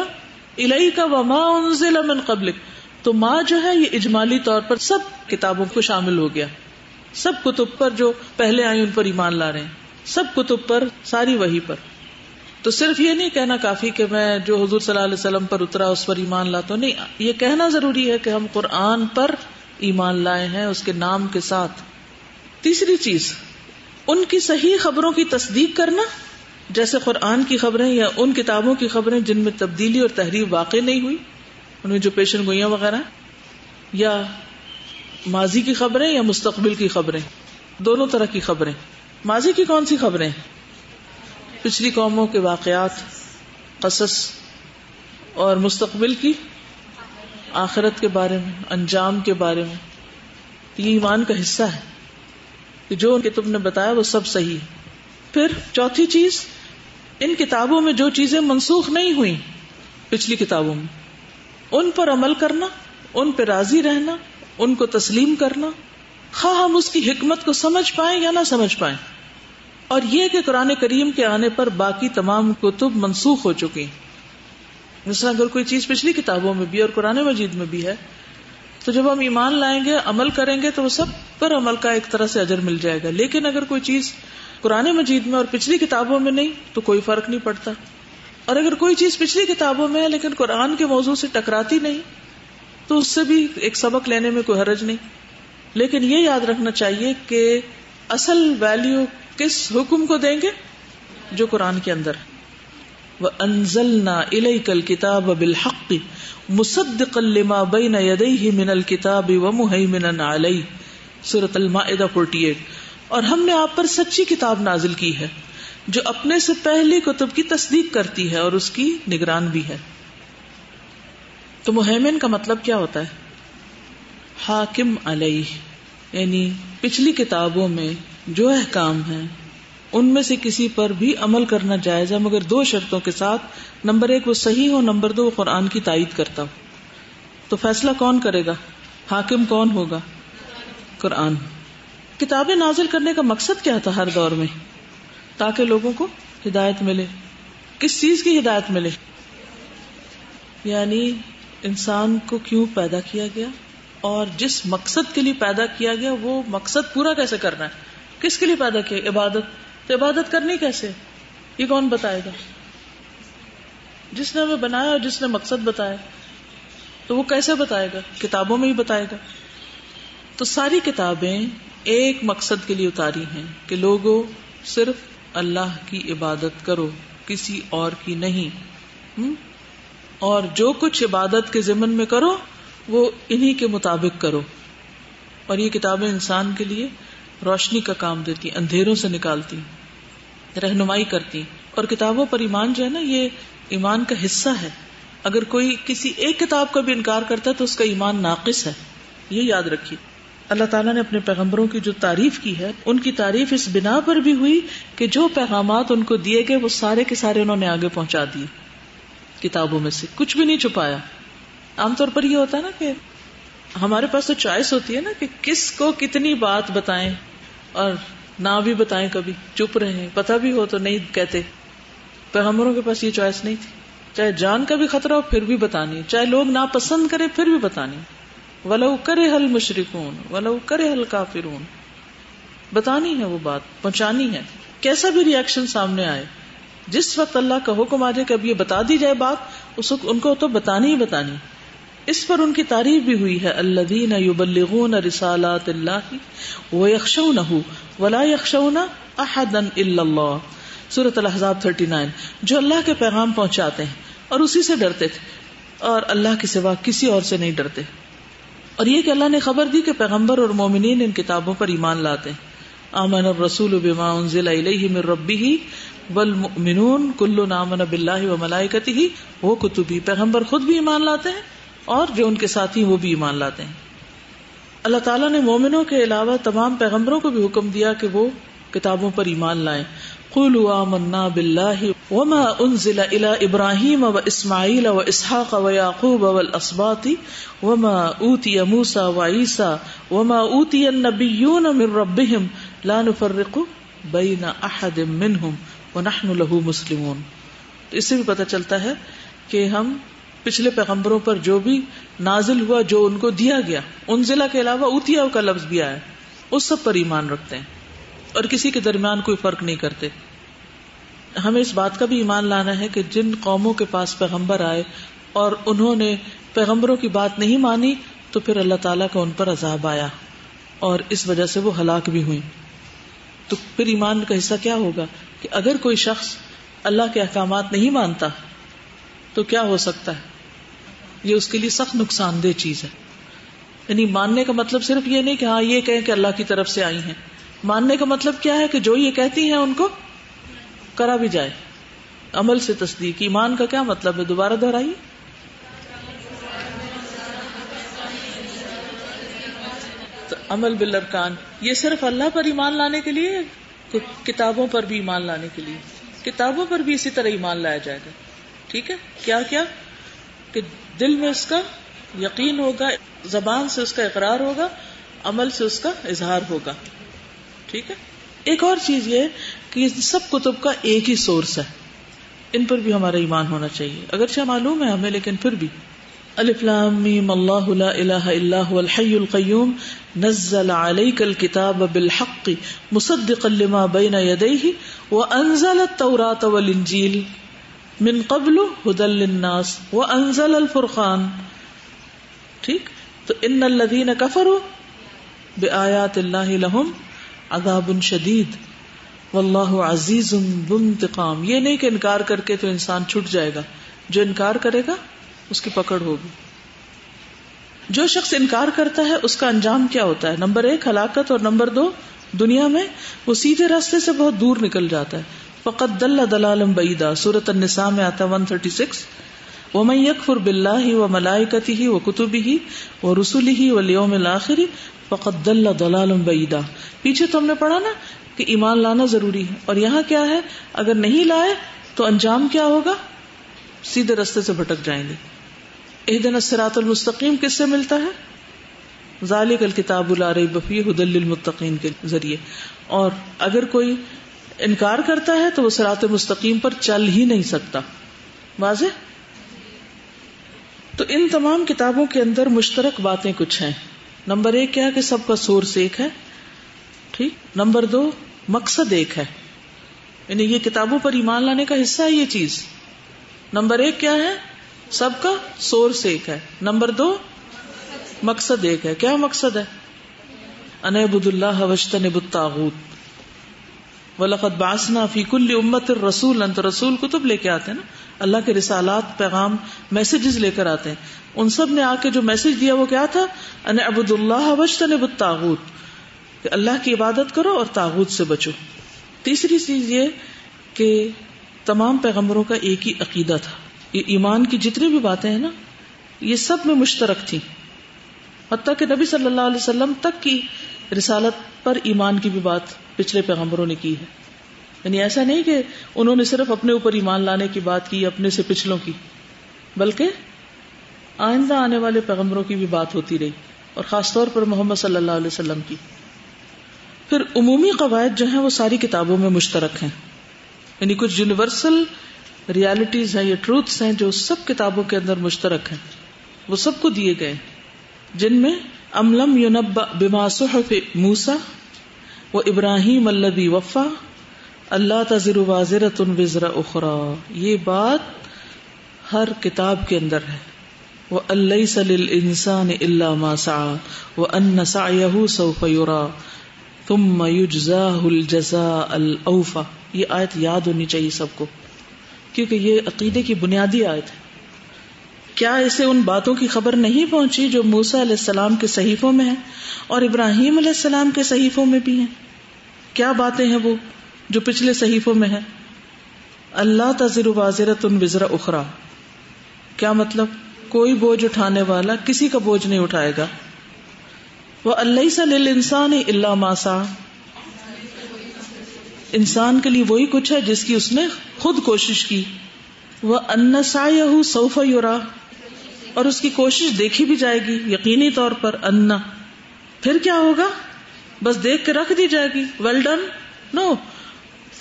الیک وما انزل من قبلک۔ تو ماں جو ہے یہ اجمالی طور پر سب کتابوں کو شامل ہو گیا۔ سب کتب پر جو پہلے آئی ان پر ایمان لا رہے ہیں۔ سب کتب پر، ساری وہی پر۔ تو صرف یہ نہیں کہنا کافی کہ میں جو حضور صلی اللہ علیہ وسلم پر اترا، اس پر ایمان لاتا ہوں نہیں۔ یہ کہنا ضروری ہے کہ ہم قرآن پر ایمان لائے ہیں، اس کے نام کے ساتھ۔ تیسری چیز، ان کی صحیح خبروں کی تصدیق کرنا۔ جیسے قرآن کی خبریں یا ان کتابوں کی خبریں جن میں تبدیلی اور تحریر واقع نہیں ہوئی۔ ان میں جو پیشن گوئیاں وغیرہ، یا ماضی کی خبریں یا مستقبل کی خبریں، دونوں طرح کی خبریں۔ ماضی کی کون سی خبریں؟ پچھلی قوموں کے واقعات، قصص اور مستقبل کی، آخرت کے بارے میں، انجام کے بارے میں۔ یہ ایمان کا حصہ ہے کہ جو کہ تم نے بتایا وہ سب صحیح پھر چوتھی چیز، ان کتابوں میں جو چیزیں منسوخ نہیں ہوئی پچھلی کتابوں میں ان پر عمل کرنا، ان پہ راضی رہنا، ان کو تسلیم کرنا۔ خواہ ہم اس کی حکمت کو سمجھ پائیں یا نہ سمجھ پائیں۔ اور یہ کہ قرآن کریم کے آنے پر باقی تمام کتب منسوخ ہو چکی مثلا اگر کوئی چیز پچھلی کتابوں میں بھی اور قرآن مجید میں بھی ہے، تو جب ہم ایمان لائیں گے، عمل کریں گے، تو وہ سب پر عمل کا ایک طرح سے اجر مل جائے گا۔ لیکن اگر کوئی چیز قرآن مجید میں اور پچھلی کتابوں میں نہیں، تو کوئی فرق نہیں پڑتا۔ اور اگر کوئی چیز پچھلی کتابوں میں ہے لیکن قرآن کے موضوع سے ٹکراتی نہیں، تو اس سے بھی ایک سبق لینے میں کوئی حرج نہیں۔ لیکن یہ یاد رکھنا چاہیے کہ اصل ویلو کس حکم کو دیں گے؟ جو قرآن کے اندر وہ انزل نہ کل کتاب بالحق مصدق لما بین یدیہ من الکتاب و مہیمن علیہ سورۃ المائدہ 48 اور ہم نے آپ پر سچی کتاب نازل کی ہے۔ جو اپنے سے پہلی کتب کی تصدیق کرتی ہے اور اس کی نگران بھی ہے۔ تو مہمن کا مطلب کیا ہوتا ہے؟ حاکم علیہ یعنی پچھلی کتابوں میں جو احکام ہیں، ان میں سے کسی پر بھی عمل کرنا جائز ہے، مگر دو شرطوں کے ساتھ، نمبر ایک وہ صحیح ہو، نمبر دو قرآن کی تائید کرتا ہو۔ تو فیصلہ کون کرے گا؟ حاکم کون ہوگا؟ قرآن۔ کتابیں نازل کرنے کا مقصد کیا تھا ہر دور میں؟ تاکہ لوگوں کو ہدایت ملے۔ کس چیز کی ہدایت ملے؟ یعنی انسان کو کیوں پیدا کیا گیا؟ اور جس مقصد کے لیے پیدا کیا گیا، وہ مقصد پورا کیسے کرنا ہے؟ کس کے لیے پیدا کیا؟ عبادت۔ تو عبادت کرنی کیسے؟ یہ کون بتائے گا؟ جس نے ہمیں بنایا اور جس نے مقصد بتایا۔ تو وہ کیسے بتائے گا؟ کتابوں میں ہی بتائے گا۔ تو ساری کتابیں ایک مقصد کے لیے اتاری ہیں کہ لوگوں صرف اللہ کی عبادت کرو، کسی اور کی نہیں۔ اور جو کچھ عبادت کے ضمن میں کرو، وہ انہی کے مطابق کرو۔ اور یہ کتابیں انسان کے لیے روشنی کا کام دیتی، اندھیروں سے نکالتی، رہنمائی کرتی۔ اور کتابوں پر ایمان جو ہے نا، یہ ایمان کا حصہ ہے۔ اگر کوئی کسی ایک کتاب کا بھی انکار کرتا ہے تو اس کا ایمان ناقص ہے۔ یہ یاد رکھیے۔ اللہ تعالیٰ نے اپنے پیغمبروں کی جو تعریف کی ہے، ان کی تعریف اس بنا پر بھی ہوئی کہ جو پیغامات ان کو دیے گئے، وہ سارے کے سارے انہوں نے آگے پہنچا دیے کتابوں میں سے۔ کچھ بھی نہیں چھپایا۔ عام طور پر یہ ہوتا ہے نا کہ ہمارے پاس تو چوائس ہوتی ہے نا کہ کس کو کتنی بات بتائیں اور نہ بھی بتائیں کبھی، چپ رہے پتا بھی ہو تو نہیں کہتے۔ پیغمبروں کے پاس یہ چوائس نہیں تھی۔ چاہے جان کا بھی خطرہ ہو، پھر بھی بتانی۔ چاہے لوگ ناپسند کرے پھر بھی بتانی۔ ولو کرے حل مشرقون ولو کرے حل کافرون بتانی ہے وہ بات، پہنچانی ہے۔ کیسا بھی ریئیکشن سامنے آئے۔ جس وقت اللہ کا حکم آ جائے کہ اب یہ بتا دی جائے بات، اس وقت ان کو تو بتانی ہی بتانی۔ اس پر ان کی تعریف بھی ہوئی ہے اللہ یبلغون رسالات اللہ وہ یکشو نہ ولا یکشو نہ احدن اللہ سورت الحضاب 39 جو اللہ کے پیغام پہنچاتے ہیں اور اسی سے ڈرتے تھے۔ اور اللہ کے سوا کسی اور سے نہیں ڈرتے۔ اور یہ کہ اللہ نے خبر دی کہ پیغمبر اور مومنین ان کتابوں پر ایمان لاتے ہیں۔ آمن الرسول بما انزل الیہ من ربہ والمؤمنون کل آمن باللہ و ملائکتہ، وہ کتبی پیغمبر خود بھی ایمان لاتے ہیں اور جو ان کے ساتھی وہ بھی ایمان لاتے ہیں۔ اللہ تعالیٰ نے مومنوں کے علاوہ تمام پیغمبروں کو بھی حکم دیا کہ وہ کتابوں پر ایمان لائیں۔ قولوا آمنا بالله وما انزل الى ابراهيم واسماعيل واسحاق ويعقوب والاسباط وما اوتي موسى وعيسى وما اوتي النبيون من ربهم لا نفرق بين احد منهم ونحن له مسلمون۔ اس سے بھی پتہ چلتا ہے کہ ہم پچھلے پیغمبروں پر جو بھی نازل ہوا، جو ان کو دیا گیا ان ضلع کے علاوہ اوتیا کا لفظ بھی آیا اس سب پر ایمان رکھتے ہیں۔ اور کسی کے درمیان کوئی فرق نہیں کرتے۔ ہمیں اس بات کا بھی ایمان لانا ہے کہ جن قوموں کے پاس پیغمبر آئے اور انہوں نے پیغمبروں کی بات نہیں مانی، تو پھر اللہ تعالیٰ کا ان پر عذاب آیا اور اس وجہ سے وہ ہلاک بھی ہوئی تو پھر ایمان کا حصہ کیا ہوگا کہ اگر کوئی شخص اللہ کے احکامات نہیں مانتا، تو کیا ہو سکتا ہے؟ یہ اس کے لیے سخت نقصان دہ چیز ہے۔ یعنی ماننے کا مطلب صرف یہ نہیں کہ ہاں یہ کہیں کہ اللہ کی طرف سے آئی ہیں۔ ماننے کا مطلب کیا ہے کہ جو یہ کہتی ہیں ان کو کرا بھی جائے۔ عمل سے تصدیق۔ ایمان کا کیا مطلب ہے؟ دوبارہ دہرائیے۔ عمل بالارکان۔ یہ صرف اللہ پر ایمان لانے کے لیے کتابوں پر بھی ایمان لانے کے لیے۔ کتابوں پر بھی اسی طرح ایمان لایا جائے گا۔ ٹھیک ہے؟ کیا کیا؟ کہ دل میں اس کا یقین ہوگا، زبان سے اس کا اقرار ہوگا، عمل سے اس کا اظہار ہوگا۔ ٹھیک ہے؟ ایک اور چیز یہ کہ سب کتب کا ایک ہی سورس ہے۔ ان پر بھی ہمارا ایمان ہونا چاہیے۔ اگرچہ معلوم ہے ہمیں، لیکن پھر بھی۔ الفلام اللہ لا الہ الا هو الحی القیوم، نزل علیک الكتاب بالحق مصدقا لما بین یدیہ وانزل التوراة والانجیل من قبل هدى للناس وانزل الفرقان۔ ٹھیک؟ تو ان الذین کفروا بآیات اللہ لهم عذاب شدید۔ واللہ عزیز بنتقام یہ نہیں کہ انکار کر کے تو انسان چھٹ جائے گا۔ جو انکار کرے گا، اس کی پکڑ ہوگی۔ جو شخص انکار کرتا ہے، اس کا انجام کیا ہوتا ہے؟ نمبر ایک، ہلاکت، اور نمبر دو، دنیا میں وہ سیدھے راستے سے بہت دور نکل جاتا ہے۔ فقط دل دلالم بعیدا۔ سورت النساء میں آتا ون تھرٹی سکس وہ میں یکفر بلّہ و ملائکتی فقط دل دلالم بعیدا پیچھے تو ہم نے پڑھا نا کہ ایمان لانا ضروری ہے۔ اور یہاں کیا ہے؟ اگر نہیں لائے تو انجام کیا ہوگا؟ سیدھے رستے سے بھٹک جائیں گے۔ ایک دن اسرات المستقیم کس سے ملتا ہے؟ ذالک الکتاب الار بفی حدل المتقین کے ذریعے۔ اور اگر کوئی انکار کرتا ہے تو وہ سرات مستقیم پر چل ہی نہیں سکتا۔ واضح؟ تو ان تمام کتابوں کے اندر مشترک باتیں کچھ ہیں۔ نمبر ایک کیا کہ سب کا سورس ایک ہے، ٹھیک؟ نمبر دو، مقصد ایک ہے۔ یعنی یہ کتابوں پر ایمان لانے کا حصہ ہے یہ چیز۔ نمبر ایک کیا ہے؟ سب کا سورس ایک ہے۔ نمبر دو، مقصد ایک ہے۔ کیا مقصد ہے؟ انبد اللہ وشتن بتاغت ولقد باسنا فی کل امت رسول انت رسول کتب لے کے آتے ہیں نا، اللہ کے رسالات، پیغام میسجز لے کر آتے ہیں۔ ان سب نے آ کے جو میسج دیا، وہ کیا تھا؟ ان ابود اللہ وشتن بتاغت کہ اللہ کی عبادت کرو اور تاغت سے بچو۔ تیسری چیز یہ کہ تمام پیغمبروں کا ایک ہی عقیدہ تھا۔ یہ ایمان کی جتنی بھی باتیں ہیں نا، یہ سب میں مشترک تھی حتیٰ کہ نبی صلی اللہ علیہ وسلم تک کی رسالت پر ایمان کی بھی بات پچھلے پیغمبروں نے کی ہے۔ یعنی ایسا نہیں کہ انہوں نے صرف اپنے اوپر ایمان لانے کی بات کی، اپنے سے پچھلوں کی۔ بلکہ آئندہ آنے والے پیغمبروں کی بھی بات ہوتی رہی، اور خاص طور پر محمد صلی اللہ علیہ وسلم کی۔ پھر عمومی قواعد جو ہیں وہ ساری کتابوں میں مشترک ہیں۔ یعنی کچھ یونیورسل ریالٹیز ہیں یا ٹروتس ہیں جو سب کتابوں کے اندر مشترک ہیں۔ وہ سب کو دیے گئے۔ جن میں املم یونب بما صحف موسا و ابراہیم الدی وفا، اللہ تذر واضرت ان وزرا اخرا یہ بات ہر کتاب کے اندر ہے۔ وہ اللہ سل انسان اللہ ماسا وہ ان سا سوف یورا تم الجزا الفا یہ آیت یاد ہونی چاہیے سب کو، کیونکہ یہ عقیدے کی بنیادی آیت ہے۔ کیا اسے ان باتوں کی خبر نہیں پہنچی جو موسا علیہ السلام کے صحیفوں میں ہیں اور ابراہیم علیہ السلام کے صحیفوں میں بھی ہیں؟ کیا باتیں ہیں وہ جو پچھلے صحیفوں میں ہیں؟ اللہ تذر واضرت ان وزرا اخرا۔ کیا مطلب؟ کوئی بوجھ اٹھانے والا کسی کا بوجھ نہیں اٹھائے گا۔ وہ اللہ سل انسان اللہ ماسا انسان کے لیے وہی کچھ ہے جس کی اس نے خود کوشش کی۔ وہ انسا سوف یورا اور اس کی کوشش دیکھی بھی جائے گی یقینی طور پر انا۔ پھر کیا ہوگا؟ بس دیکھ کے رکھ دی جائے گی۔ ویل ڈن نو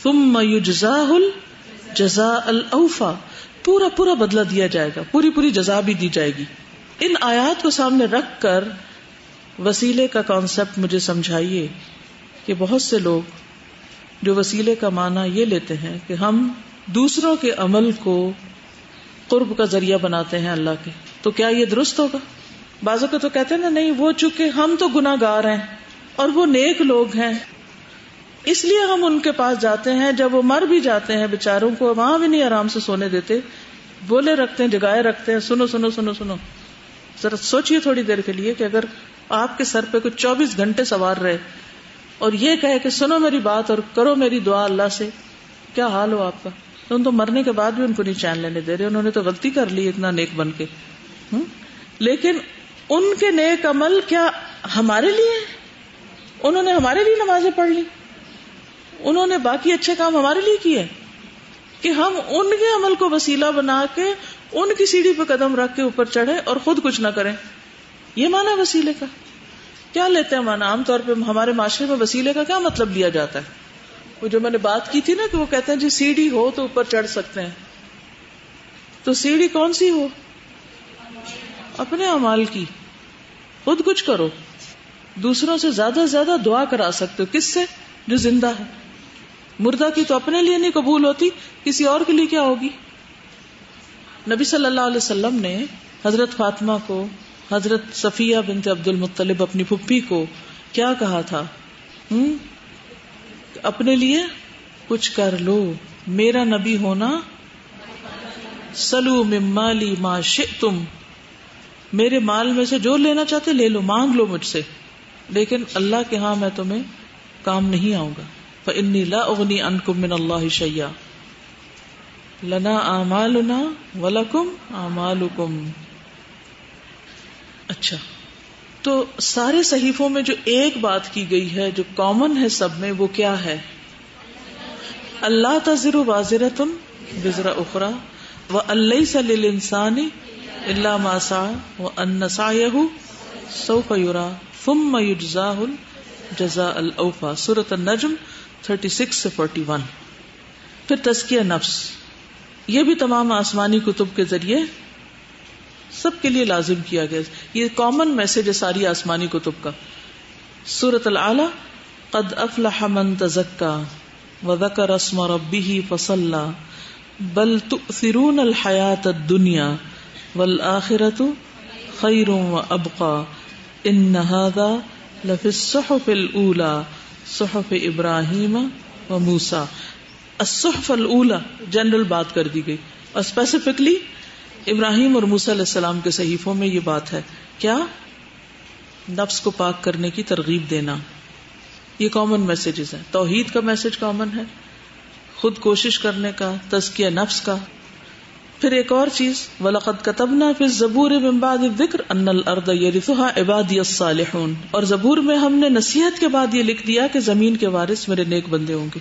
تم جزا جزا الفا پورا پورا بدلا دیا جائے گا۔ پوری پوری جزا بھی دی جائے گی۔ ان آیات کو سامنے رکھ کر وسیلے کا کانسیپٹ مجھے سمجھائیے کہ بہت سے لوگ جو وسیلے کا معنی یہ لیتے ہیں کہ ہم دوسروں کے عمل کو قرب کا ذریعہ بناتے ہیں اللہ کے۔ تو کیا یہ درست ہوگا؟ بازو کو تو کہتے ہیں نا، نہیں، وہ چونکہ ہم تو گناہ گار ہیں اور وہ نیک لوگ ہیں۔ اس لیے ہم ان کے پاس جاتے ہیں، جب وہ مر بھی جاتے ہیں بےچاروں کو، وہاں بھی نہیں آرام سے سونے دیتے۔ بولے رکھتے ہیں، جگائے رکھتے ہیں، سنو سنو سنو سنو۔ ذرا سوچیے تھوڑی دیر کے لیے کہ اگر آپ کے سر پہ کچھ چوبیس گھنٹے سوار رہے اور یہ کہے کہ سنو میری بات اور کرو میری دعا اللہ سے، کیا حال ہو آپ کا؟ ان تو مرنے کے بعد بھی ان کو نہیں چین لینے دے رہے، انہوں نے تو غلطی کر لی اتنا نیک بن کے۔ لیکن ان کے نیک عمل کیا ہمارے لیے انہوں نے ہمارے لیے نمازیں پڑھ لی انہوں نے باقی اچھے کام ہمارے لیے کیے کہ ہم ان کے عمل کو وسیلہ بنا کے ان کی سیڑھی پہ قدم رکھ کے اوپر چڑھے اور خود کچھ نہ کریں۔ یہ مانا وسیلے کا۔ کیا لیتے ہیں مانا عام طور پہ ہمارے معاشرے میں وسیلے کا کیا مطلب لیا جاتا ہے؟ وہ جو میں نے بات کی تھی نا کہ وہ کہتے ہیں جی سیڑھی ہو تو اوپر چڑھ سکتے ہیں۔ تو سیڑھی کون سی ہو؟ اپنے امال کی۔ خود کچھ کرو۔ دوسروں سے زیادہ سے زیادہ دعا کرا سکتے ہو۔ کس سے؟ جو زندہ ہے۔ مردہ کی تو اپنے لیے نہیں قبول ہوتی، کسی اور کے لیے کیا ہوگی؟ نبی صلی اللہ علیہ وسلم نے حضرت فاطمہ کو، حضرت صفیہ بنت عبد المطلب اپنی پھپھی کو کیا کہا تھا؟ اپنے لیے کچھ کر لو۔ میرا نبی ہونا، سلو مالی ما تم میرے مال میں سے جو لینا چاہتے لے لو، مانگ لو مجھ سے۔ لیکن اللہ کے ہاں میں تمہیں کام نہیں آؤں گا۔ انی لا اغنی انکم من اللہ شیا لنا اعمالنا ولکم اعمالکم اچھا۔ تو سارے صحیفوں میں جو ایک بات کی گئی ہے، جو کامن ہے سب میں، وہ کیا ہے؟ اللہ تذر واضر تم بزرا اخرا و اللہ سل انسانی اللہ ماسا و انسا سوف یورا فم یجزا جزا الفا سورت النجم تھرٹی سکس سے فورٹی ون پھر تزکیہ نفس. یہ بھی تمام آسمانی کتب کے ذریعے سب کے لیے لازم کیا گیا. یہ کامن میسج ہے ساری آسمانی کتب کا. سورت العلی قد افلح من تزکا وذکر اسم ربه فصلى. بل تؤثرون الحیات الدنیا. والآخرة خیر و ابقا ان هذا لفی الصحف الاولى صحف ابراہیم و موسا الصحف الاولى جنرل بات کر دی گئی. اور اسپیسیفکلی ابراہیم اور موسا علیہ السلام کے صحیفوں میں یہ بات ہے. کیا؟ نفس کو پاک کرنے کی ترغیب دینا. یہ کامن میسجز ہیں. توحید کا میسج کامن ہے. خود کوشش کرنے کا، تزکیہ نفس کا. پھر ایک اور چیز، ولقد کتبنا فی الزبور من بعد ان الارض یرثها عبادی الصالحون۔ اور زبور میں ہم نے نصیحت کے بعد یہ لکھ دیا کہ زمین کے وارث میرے نیک بندے ہوں گے۔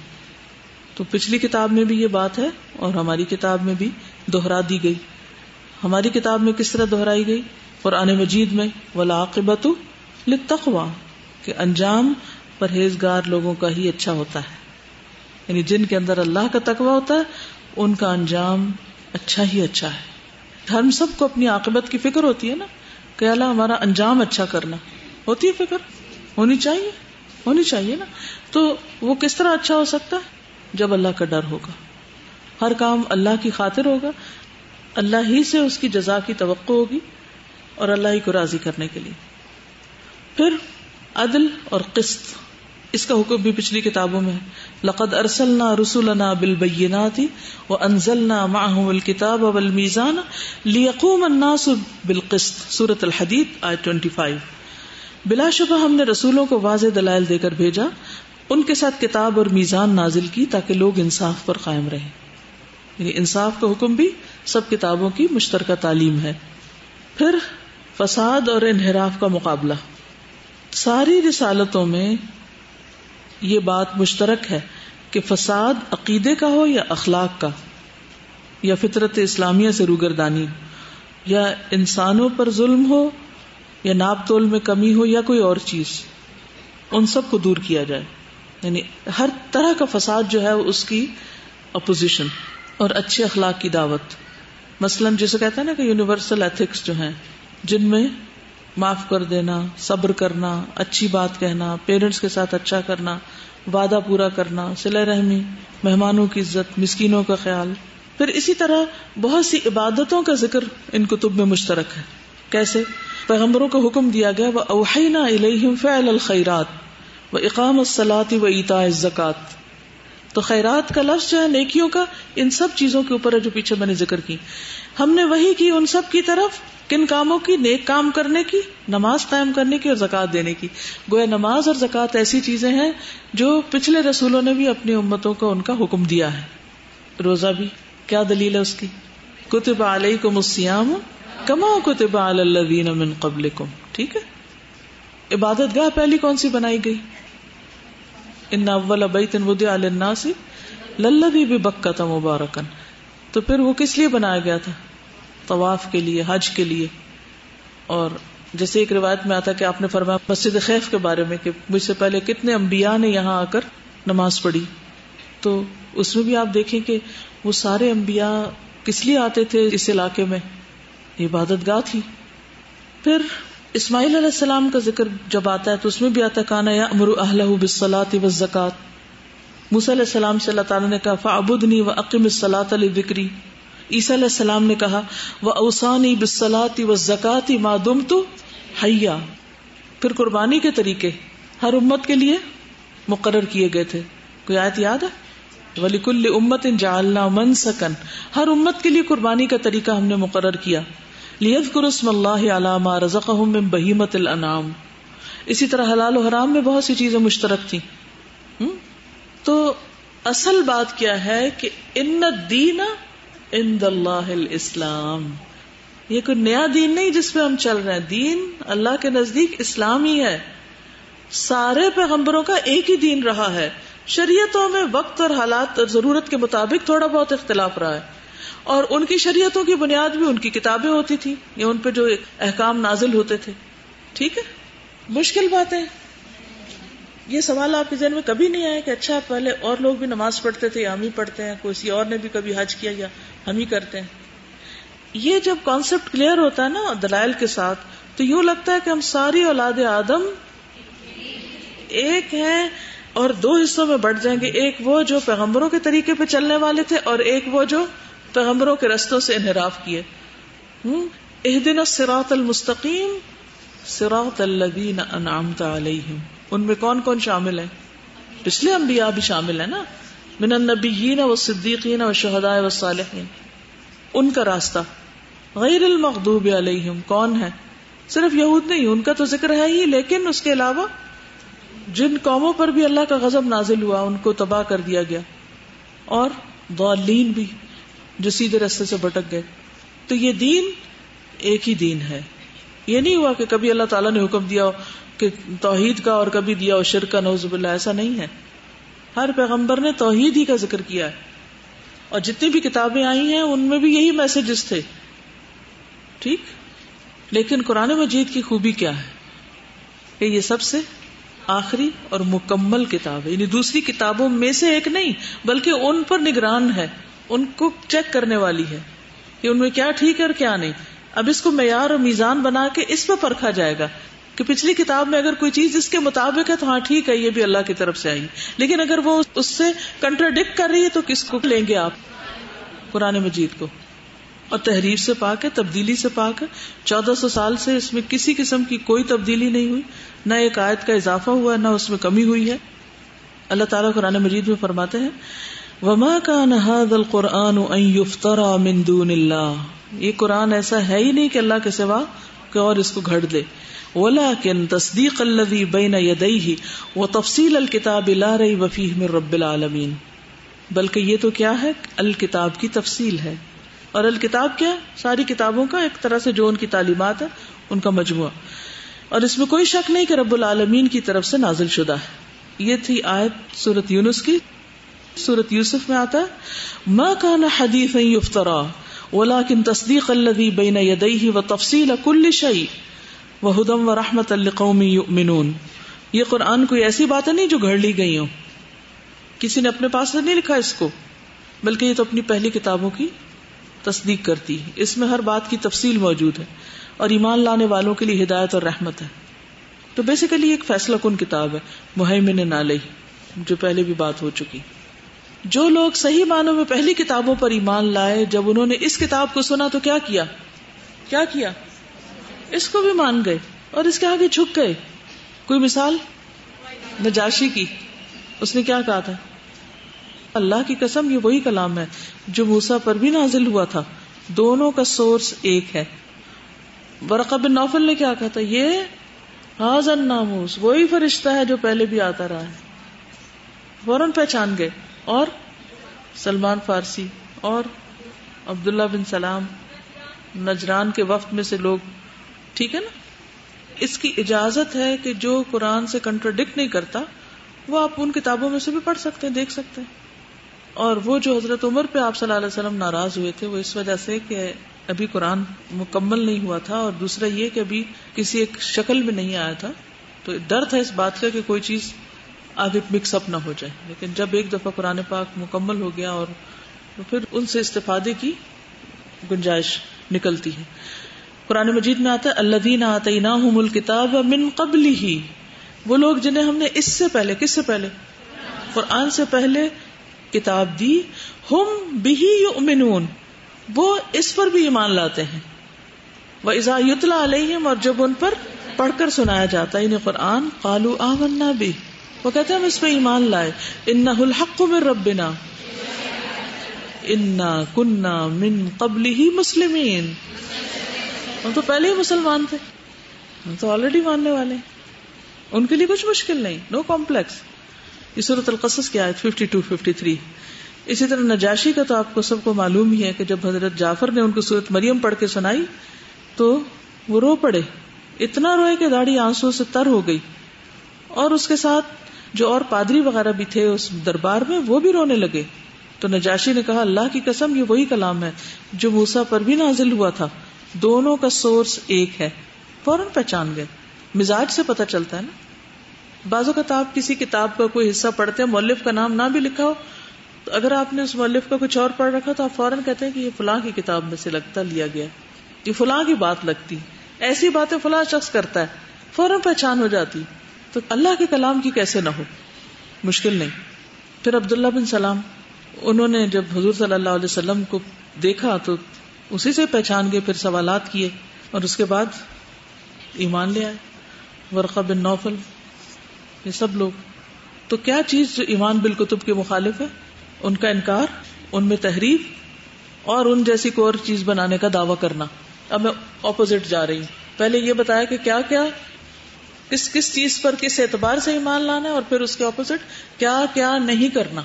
تو پچھلی کتاب میں بھی یہ بات ہے اور ہماری کتاب میں بھی دوہرا دی گئی۔ ہماری کتاب میں کس طرح دہرائی گئی؟ قرآن مجید میں ولاقبت للتقوی کہ انجام پرہیزگار لوگوں کا ہی اچھا ہوتا ہے۔ یعنی جن کے اندر اللہ کا تقوی ہوتا ہے، ان کا انجام اچھا ہی اچھا ہے۔ ہم سب کو اپنی عاقبت کی فکر ہوتی ہے نا کہ اللہ ہمارا انجام اچھا کرنا۔ ہوتی ہے فکر؟ ہونی چاہیے۔ ہونی چاہیے نا۔ تو وہ کس طرح اچھا ہو سکتا ہے؟ جب اللہ کا ڈر ہوگا۔ ہر کام اللہ کی خاطر ہوگا۔ اللہ ہی سے اس کی جزا کی توقع ہوگی اور اللہ ہی کو راضی کرنے کے لیے۔ پھر عدل اور قسط، اس کا حکم بھی پچھلی کتابوں میں ہے۔ لقد ارسلنا رسولنا بالبینات وانزلنا معهم الكتاب والميزان ليقوم الناس بالقسط. سورة الحدید، آیت 25 بلا شبہ ہم نے رسولوں کو واضح دلائل دے کر بھیجا، ان کے ساتھ کتاب اور میزان نازل کی تاکہ لوگ انصاف پر قائم رہیں۔ یعنی انصاف کا حکم بھی سب کتابوں کی مشترکہ تعلیم ہے۔ پھر فساد اور انحراف کا مقابلہ۔ ساری رسالتوں میں یہ بات مشترک ہے کہ فساد عقیدے کا ہو یا اخلاق کا، یا فطرت اسلامیہ سے روگردانی، یا انسانوں پر ظلم ہو، یا ناپ تول میں کمی ہو، یا کوئی اور چیز، ان سب کو دور کیا جائے۔ یعنی ہر طرح کا فساد جو ہے اس کی اپوزیشن اور اچھے اخلاق کی دعوت۔ مثلاً جسے کہتے ہیں نا کہ یونیورسل ایتھکس جو ہیں، جن میں معاف کر دینا، صبر کرنا، اچھی بات کہنا پیرنٹس کے ساتھ اچھا کرنا، وعدہ پورا کرنا سلح رحمی، مہمانوں کی عزت، مسکینوں کا خیال۔ پھر اسی طرح بہت سی عبادتوں کا ذکر ان کتب میں مشترک ہے۔ کیسے؟ پیغمبروں کو حکم دیا گیا وہ اوہینا الہم فعل الخیرات و اقام الصلاط و اتا زکات تو خیرات کا لفظ جو ہے، نیکیوں کا، ان سب چیزوں کے اوپر ہے جو پیچھے میں نے ذکر کی۔ ہم نے وہی کی ان سب کی طرف، کن کاموں کی؟ نیک کام کرنے کی، نماز قائم کرنے کی اور زکات دینے کی۔ گویا نماز اور زکات ایسی چیزیں ہیں جو پچھلے رسولوں نے بھی اپنی امتوں کو ان کا حکم دیا ہے۔ روزہ بھی، کیا دلیل ہے اس کی؟ کتب علیہ کو مسیام کما کتب الدین من قبل ٹھیک ہے؟ عبادت گاہ پہلی کون سی بنائی گئی؟ ان اول بیت ودع للناس للذی ببکۃ مبارکن تو پھر وہ کس لیے بنایا گیا تھا؟ طواف کے لیے، حج کے لیے۔ اور جیسے ایک روایت میں آتا کہ آپ نے فرمایا مسجد خیف کے بارے میں کہ مجھ سے پہلے کتنے انبیاء نے یہاں آ کر نماز پڑھی۔ تو اس میں بھی آپ دیکھیں کہ وہ سارے انبیاء کس لیے آتے تھے اس علاقے میں؟ عبادت گاہ تھی۔ پھر اسماعیل علیہ السلام کا ذکر جب آتا ہے تو اس میں بھی آتا کانا یا امر اہل بسلاط و زکات موسی علیہ السلام سے اللہ تعالیٰ نے کہا فعبدنی و عقیم الصلاۃ علی بکری عیسی علیہ السلام نے کہا وہ اوسانی بسلاتی و زکاتی مادم تو حیا۔ پھر قربانی کے طریقے ہر امت کے لیے مقرر کیے گئے تھے۔ کوئی آیت یاد ہے؟ ولی کل امت ان جالنا من سکن ہر امت کے لیے قربانی کا طریقہ ہم نے مقرر کیا۔ لیت قرسم اللہ علامہ رزق بہیمت الانعام۔ اسی طرح حلال و حرام میں بہت سی چیزیں مشترک تھیں۔ تو اصل بات کیا ہے کہ ان دینا ان اللہ اسلام یہ کوئی نیا دین نہیں جس پہ ہم چل رہے ہیں۔ دین اللہ کے نزدیک اسلام ہی ہے۔ سارے پیغمبروں کا ایک ہی دین رہا ہے۔ شریعتوں میں وقت اور حالات اور ضرورت کے مطابق تھوڑا بہت اختلاف رہا ہے۔ اور ان کی شریعتوں کی بنیاد بھی ان کی کتابیں ہوتی تھی یا ان پہ جو احکام نازل ہوتے تھے۔ ٹھیک ہے؟ مشکل باتیں یہ سوال آپ کے ذہن میں کبھی نہیں آیا کہ اچھا پہلے اور لوگ بھی نماز پڑھتے تھے، یا ہم ہی پڑھتے ہیں کسی اور نے بھی کبھی حج کیا، یا ہم ہی کرتے ہیں۔ یہ جب کانسیپٹ کلیئر ہوتا ہے نا دلائل کے ساتھ، تو یوں لگتا ہے کہ ہم ساری اولاد آدم ایک ہیں اور دو حصوں میں بٹ جائیں گے۔ ایک وہ جو پیغمبروں کے طریقے پہ چلنے والے تھے اور ایک وہ جو پیغمبروں کے رستوں سے انحراف کیے۔ ایک دن سراط المستقیم سراط الدین انعامت علیہم۔ ان میں کون کون شامل ہے پچھلے انبیاء بھی شامل ہے نا۔ من النبیین و صدیقین و شہداء و صالحین۔ ان کا راستہ۔ غیر المغضوب علیہم، کون ہے صرف یہود نہیں، ان کا تو ذکر ہے ہی، لیکن اس کے علاوہ جن قوموں پر بھی اللہ کا غضب نازل ہوا، ان کو تباہ کر دیا گیا۔ اور ضالین بھی۔ جو سیدھے رستے سے بھٹک گئے۔ تو یہ دین ایک ہی دین ہے۔ یہ نہیں ہوا کہ کبھی اللہ تعالیٰ نے حکم دیا کہ توحید کا اور کبھی دیا اور شرک کا نوزب اللہ ایسا نہیں ہے۔ ہر پیغمبر نے توحید ہی کا ذکر کیا ہے۔ اور جتنی بھی کتابیں آئی ہیں، ان میں بھی یہی میسجز تھے۔ ٹھیک؟ لیکن قرآن مجید کی خوبی کیا ہے؟ کہ یہ سب سے آخری اور مکمل کتاب ہے۔ یعنی دوسری کتابوں میں سے ایک نہیں، بلکہ ان پر نگران ہے۔ ان کو چیک کرنے والی ہے کہ ان میں کیا ٹھیک ہے اور کیا نہیں۔ اب اس کو معیار اور میزان بنا کے اس پہ پرکھا جائے گا کہ پچھلی کتاب میں اگر کوئی چیز اس کے مطابق ہے تو ہاں ٹھیک ہے، یہ بھی اللہ کی طرف سے آئی۔ لیکن اگر وہ اس سے کنٹراڈکٹ کر رہی ہے تو کس کو لیں گے آپ؟ قرآن مجید کو۔ اور تحریر سے پاک ہے، تبدیلی سے پاک ہے۔ چودہ سو سال سے اس میں کسی قسم کی کوئی تبدیلی نہیں ہوئی۔ نہ ایک آیت کا اضافہ ہوا، نہ اس میں کمی ہوئی ہے۔ اللہ تعالیٰ قرآن مجید میں فرماتے ہیں وما كان هذا القرآن ان يفترى من دون اللہ یہ قرآن ایسا ہے ہی نہیں کہ اللہ کے سوا کہ اور اس کو گھڑ دے۔ ولكن تصديق الذي بين يديه وتفصيل الكتاب لا ريب فيه من رب العالمين۔ بلکہ یہ تو کیا ہے؟ الکتاب کی تفصیل ہے۔ اور الکتاب کیا؟ ساری کتابوں کا ایک طرح سے جو ان کی تعلیمات ہے ان کا مجموعہ۔ اور اس میں کوئی شک نہیں کہ رب العالمین کی طرف سے نازل شدہ ہے۔ یہ تھی آیت سورت یونس کی۔ سورت یوسف میں آتا ہے، ما کان حدیث یفترا، ولیکن تصدیق الذی بین یدیہ و تفصیل کل شیء، و ہدم و رحمت لقوم یؤمنون. یہ قرآن کوئی ایسی بات نہیں جو گھڑ لی گئی ہوں۔ کسی نے اپنے پاس سے نہیں لکھا اس کو، بلکہ یہ تو اپنی پہلی کتابوں کی تصدیق کرتی ہے۔ اس میں ہر بات کی تفصیل موجود ہے اور ایمان لانے والوں کے لیے ہدایت اور رحمت ہے۔ تو بیسیکلی ایک فیصلہ کن کتاب ہے مہمن نالئی جو پہلے بھی بات ہو چکی۔ جو لوگ صحیح معنوں میں پہلی کتابوں پر ایمان لائے، جب انہوں نے اس کتاب کو سنا تو کیا کیا؟ کیا کیا؟ اس کو بھی مان گئے اور اس کے آگے جھک گئے۔ کوئی مثال؟ نجاشی کی۔ اس نے کیا کہا تھا؟ اللہ کی قسم، یہ وہی کلام ہے جو موسا پر بھی نازل ہوا تھا۔ دونوں کا سورس ایک ہے۔ برقع بن نوفل نے کیا کہا تھا؟ یہ حاضر ناموس وہی فرشتہ ہے جو پہلے بھی آتا رہا ہے۔ فوراً پہچان گئے۔ اور سلمان فارسی اور عبداللہ بن سلام نجران کے وقت میں سے لوگ، ٹھیک ہے نا؟ اس کی اجازت ہے کہ جو قرآن سے کنٹروڈکٹ نہیں کرتا، وہ آپ ان کتابوں میں سے بھی پڑھ سکتے ہیں، دیکھ سکتے ہیں۔ اور وہ جو حضرت عمر پہ آپ صلی اللہ علیہ وسلم ناراض ہوئے تھے، وہ اس وجہ سے کہ ابھی قرآن مکمل نہیں ہوا تھا۔ اور دوسرا یہ کہ ابھی کسی ایک شکل میں نہیں آیا تھا۔ تو ڈر تھا اس بات کا کہ کوئی چیز آگے مکس اپ نہ ہو جائے۔ لیکن جب ایک دفعہ قرآن پاک مکمل ہو گیا اور پھر ان سے استفادے کی گنجائش نکلتی ہے۔ قرآن مجید میں آتا ہے اللہ دین آتے مل کتاب من قبل ہی وہ لوگ جنہیں ہم نے اس سے پہلے، کس سے پہلے؟ قرآن سے پہلے کتاب دی۔ ہم بھی یؤمنون۔ وہ اس پر بھی ایمان لاتے ہیں۔ وہ ازا یتلا علیہم اور جب ان پر پڑھ کر سنایا جاتا ہے انہیں قرآن قالو آمنا بھی وہ کہتے ہیں ہم اس پہ ایمان لائے۔ ان الحق من ربنا۔ انا کننا من قبل ہی مسلمین۔ ہم تو پہلے ہی مسلمان تھے۔ ہم تو آلریڈی ماننے والے ان کے لیے کچھ مشکل نہیں نو کمپلیکس یہ صورت القصص کی آیت 52 53 اسی طرح نجاشی کا تو آپ کو سب کو معلوم ہی ہے کہ جب حضرت جعفر نے ان کو صورت مریم پڑھ کے سنائی، تو وہ رو پڑے۔ اتنا روئے کہ داڑھی آنسو سے تر ہو گئی۔ اور اس کے ساتھ جو اور پادری وغیرہ بھی تھے اس دربار میں، وہ بھی رونے لگے۔ تو نجاشی نے کہا، اللہ کی قسم، یہ وہی کلام ہے جو موسا پر بھی نازل ہوا تھا۔ دونوں کا سورس ایک ہے، فوراً پہچان گئے۔ مزاج سے پتہ چلتا ہے نا۔ بازو کا آپ کسی کتاب کا کوئی حصہ پڑھتے ہیں مولف کا نام نہ بھی لکھا ہو، تو اگر آپ نے اس مولف کا کچھ اور پڑھ رکھا تو آپ فوراً کہتے ہیں کہ یہ فلاں کی کتاب میں سے لگتا، لیا گیا۔ یہ فلاں کی بات لگتی۔ ایسی باتیں فلاں شخص کرتا ہے، فوراً پہچان ہو جاتی۔ تو اللہ کے کلام کی کیسے نہ ہو؟ مشکل نہیں۔ پھر عبداللہ بن سلام، انہوں نے جب حضور صلی اللہ علیہ وسلم کو دیکھا تو اسی سے پہچان گئے، پھر سوالات کیے اور اس کے بعد ایمان لے آئے۔ ورقہ بن نوفل، یہ سب لوگ۔ تو کیا چیز جو ایمان بالکتب کے مخالف ہے؟ ان کا انکار، ان میں تحریف اور ان جیسی کوئی اور چیز بنانے کا دعوی کرنا۔ اب میں اپوزٹ جا رہی ہوں۔ پہلے یہ بتایا کہ کیا کیا کس کس چیز پر کس اعتبار سے ایمان لانا ہے اور پھر اس کے اپوزٹ کیا کیا نہیں کرنا؟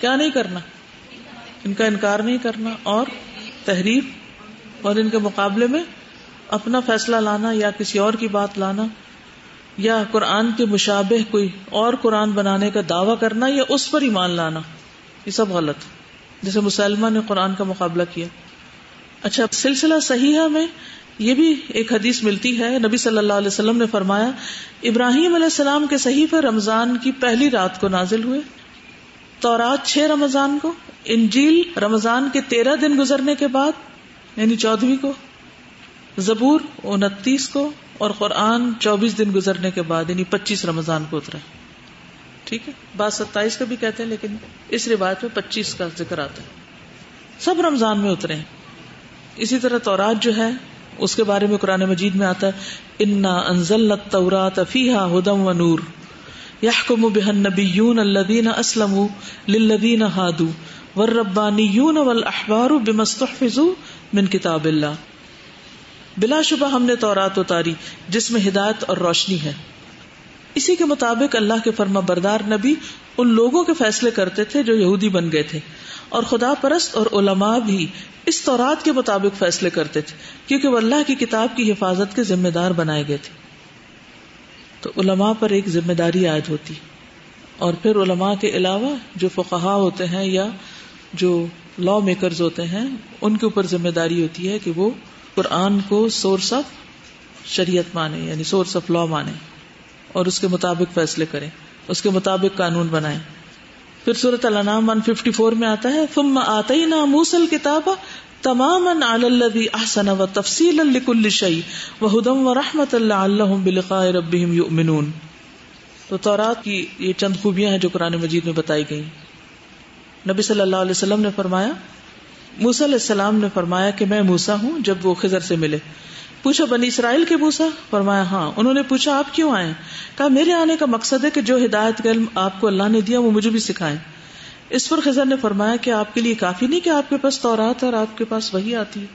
کیا نہیں کرنا؟ ان کا انکار نہیں کرنا اور تحریف اور ان کے مقابلے میں اپنا فیصلہ لانا یا کسی اور کی بات لانا یا قرآن کے مشابہ کوئی اور قرآن بنانے کا دعوی کرنا یا اس پر ایمان لانا، یہ سب غلط۔ جیسے مسلمہ نے قرآن کا مقابلہ کیا۔ اچھا سلسلہ صحیح میں یہ بھی ایک حدیث ملتی ہے۔ نبی صلی اللہ علیہ وسلم نے فرمایا، ابراہیم علیہ السلام کے صحیح رمضان کی پہلی رات کو نازل ہوئے۔ تورات چھ رمضان کو، انجیل رمضان کے تیرہ دن گزرنے کے بعد یعنی چودہویں کو، زبور انتیس کو اور قرآن چوبیس دن گزرنے کے بعد یعنی پچیس رمضان کو اترا۔ ٹھیک ہے؟ بات ستائیس کا بھی کہتے ہیں، لیکن اس روایت میں پچیس کا ذکر آتا ہے۔ سب رمضان میں اترے اسی طرح تورات جو ہے اس کے بارے میں قرآن مجید میں آتا ہے، انا انزل تورات فیحا ہدم و نور یحکم بها النبیون الذین اسلموا للذین هادوا والربانیون والاحبار بما استحفظوا من کتاب اللہ بلا شبہ ہم نے تورات اتاری، جس میں ہدایت اور روشنی ہے۔ اسی کے مطابق اللہ کے فرما بردار نبی ان لوگوں کے فیصلے کرتے تھے جو یہودی بن گئے تھے۔ اور خدا پرست اور علماء بھی اس تورات کے مطابق فیصلے کرتے تھے، کیونکہ وہ اللہ کی کتاب کی حفاظت کے ذمہ دار بنائے گئے تھے۔ تو علماء پر ایک ذمہ داری عائد ہوتی۔ اور پھر علماء کے علاوہ جو فقہا ہوتے ہیں یا جو لا میکرز ہوتے ہیں، ان کے اوپر ذمہ داری ہوتی ہے کہ وہ قرآن کو سورس آف شریعت مانے یعنی سورس آف لا مانے اور اس کے مطابق فیصلے کریں، اس کے مطابق قانون بنائیں۔ پھر صورت الانام 154 میں آتا ہے، ثم آتینا موسی الکتاب تماما علی الذی احسن و تفصیلا لکل شیء وهدى ورحمۃ لعلهم بلقاء ربهم یؤمنون۔ تو تورات کی یہ چند خوبیاں ہیں جو قرآن مجید میں بتائی گئی نبی صلی اللہ علیہ وسلم نے فرمایا، موسی علیہ السلام نے فرمایا کہ میں موسا ہوں جب وہ خضر سے ملے۔ پوچھا بنی اسرائیل کے موسا فرمایا ہاں۔ انہوں نے پوچھا، آپ کیوں آئے؟ کہا، میرے آنے کا مقصد ہے کہ جو ہدایت کا علم آپ کو اللہ نے دیا، وہ مجھے بھی سکھائے اس پر خزر نے فرمایا کہ آپ کے لیے کافی نہیں کہ آپ کے پاس تورات اور آپ کے پاس وہی آتی۔ ہے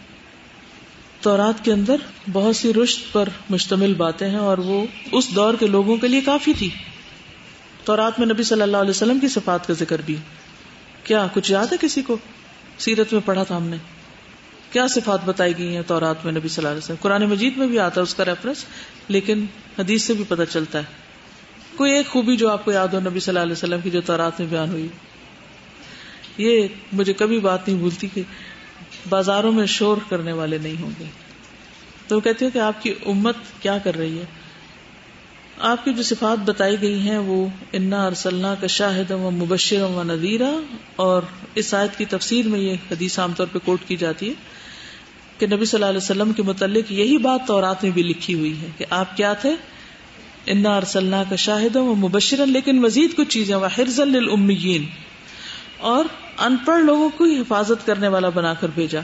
تورات کے اندر بہت سی رشت پر مشتمل باتیں ہیں اور وہ اس دور کے لوگوں کے لیے کافی تھی۔ تورات میں نبی صلی اللہ علیہ وسلم کی صفات کا ذکر بھی۔ کیا، کچھ یاد ہے کسی کو؟ سیرت میں پڑھا تھا ہم نے۔ کیا صفات بتائی گئی ہیں تورات میں نبی صلی اللہ علیہ وسلم؟ قرآن مجید میں بھی آتا ہے اس کا ریفرنس لیکن حدیث سے بھی پتہ چلتا ہے۔ کوئی ایک خوبی جو آپ کو یاد ہو، نبی صلی اللہ علیہ وسلم کی جو تورات میں بیان ہوئی۔ یہ مجھے کبھی بات نہیں بھولتی کہ بازاروں میں شور کرنے والے نہیں ہوں گے۔ تو وہ کہتے ہیں کہ آپ کی امت کیا کر رہی ہے؟ آپ کی جو صفات بتائی گئی ہیں، وہ انا ارسلنا کا شاہد و مبشر و نذیرہ اور اس آیت کی تفسیر میں یہ حدیث عام طور پہ کوٹ کی جاتی ہے۔ کہ نبی صلی اللہ علیہ وسلم کے متعلق یہی بات تورات میں بھی لکھی ہوئی ہے کہ آپ کیا تھے؟ انا ارسلنا کا شاہد و مبشر لیکن مزید کچھ چیزیں وہ حرز اور ان پڑھ لوگوں کو ہی حفاظت کرنے والا بنا کر بھیجا۔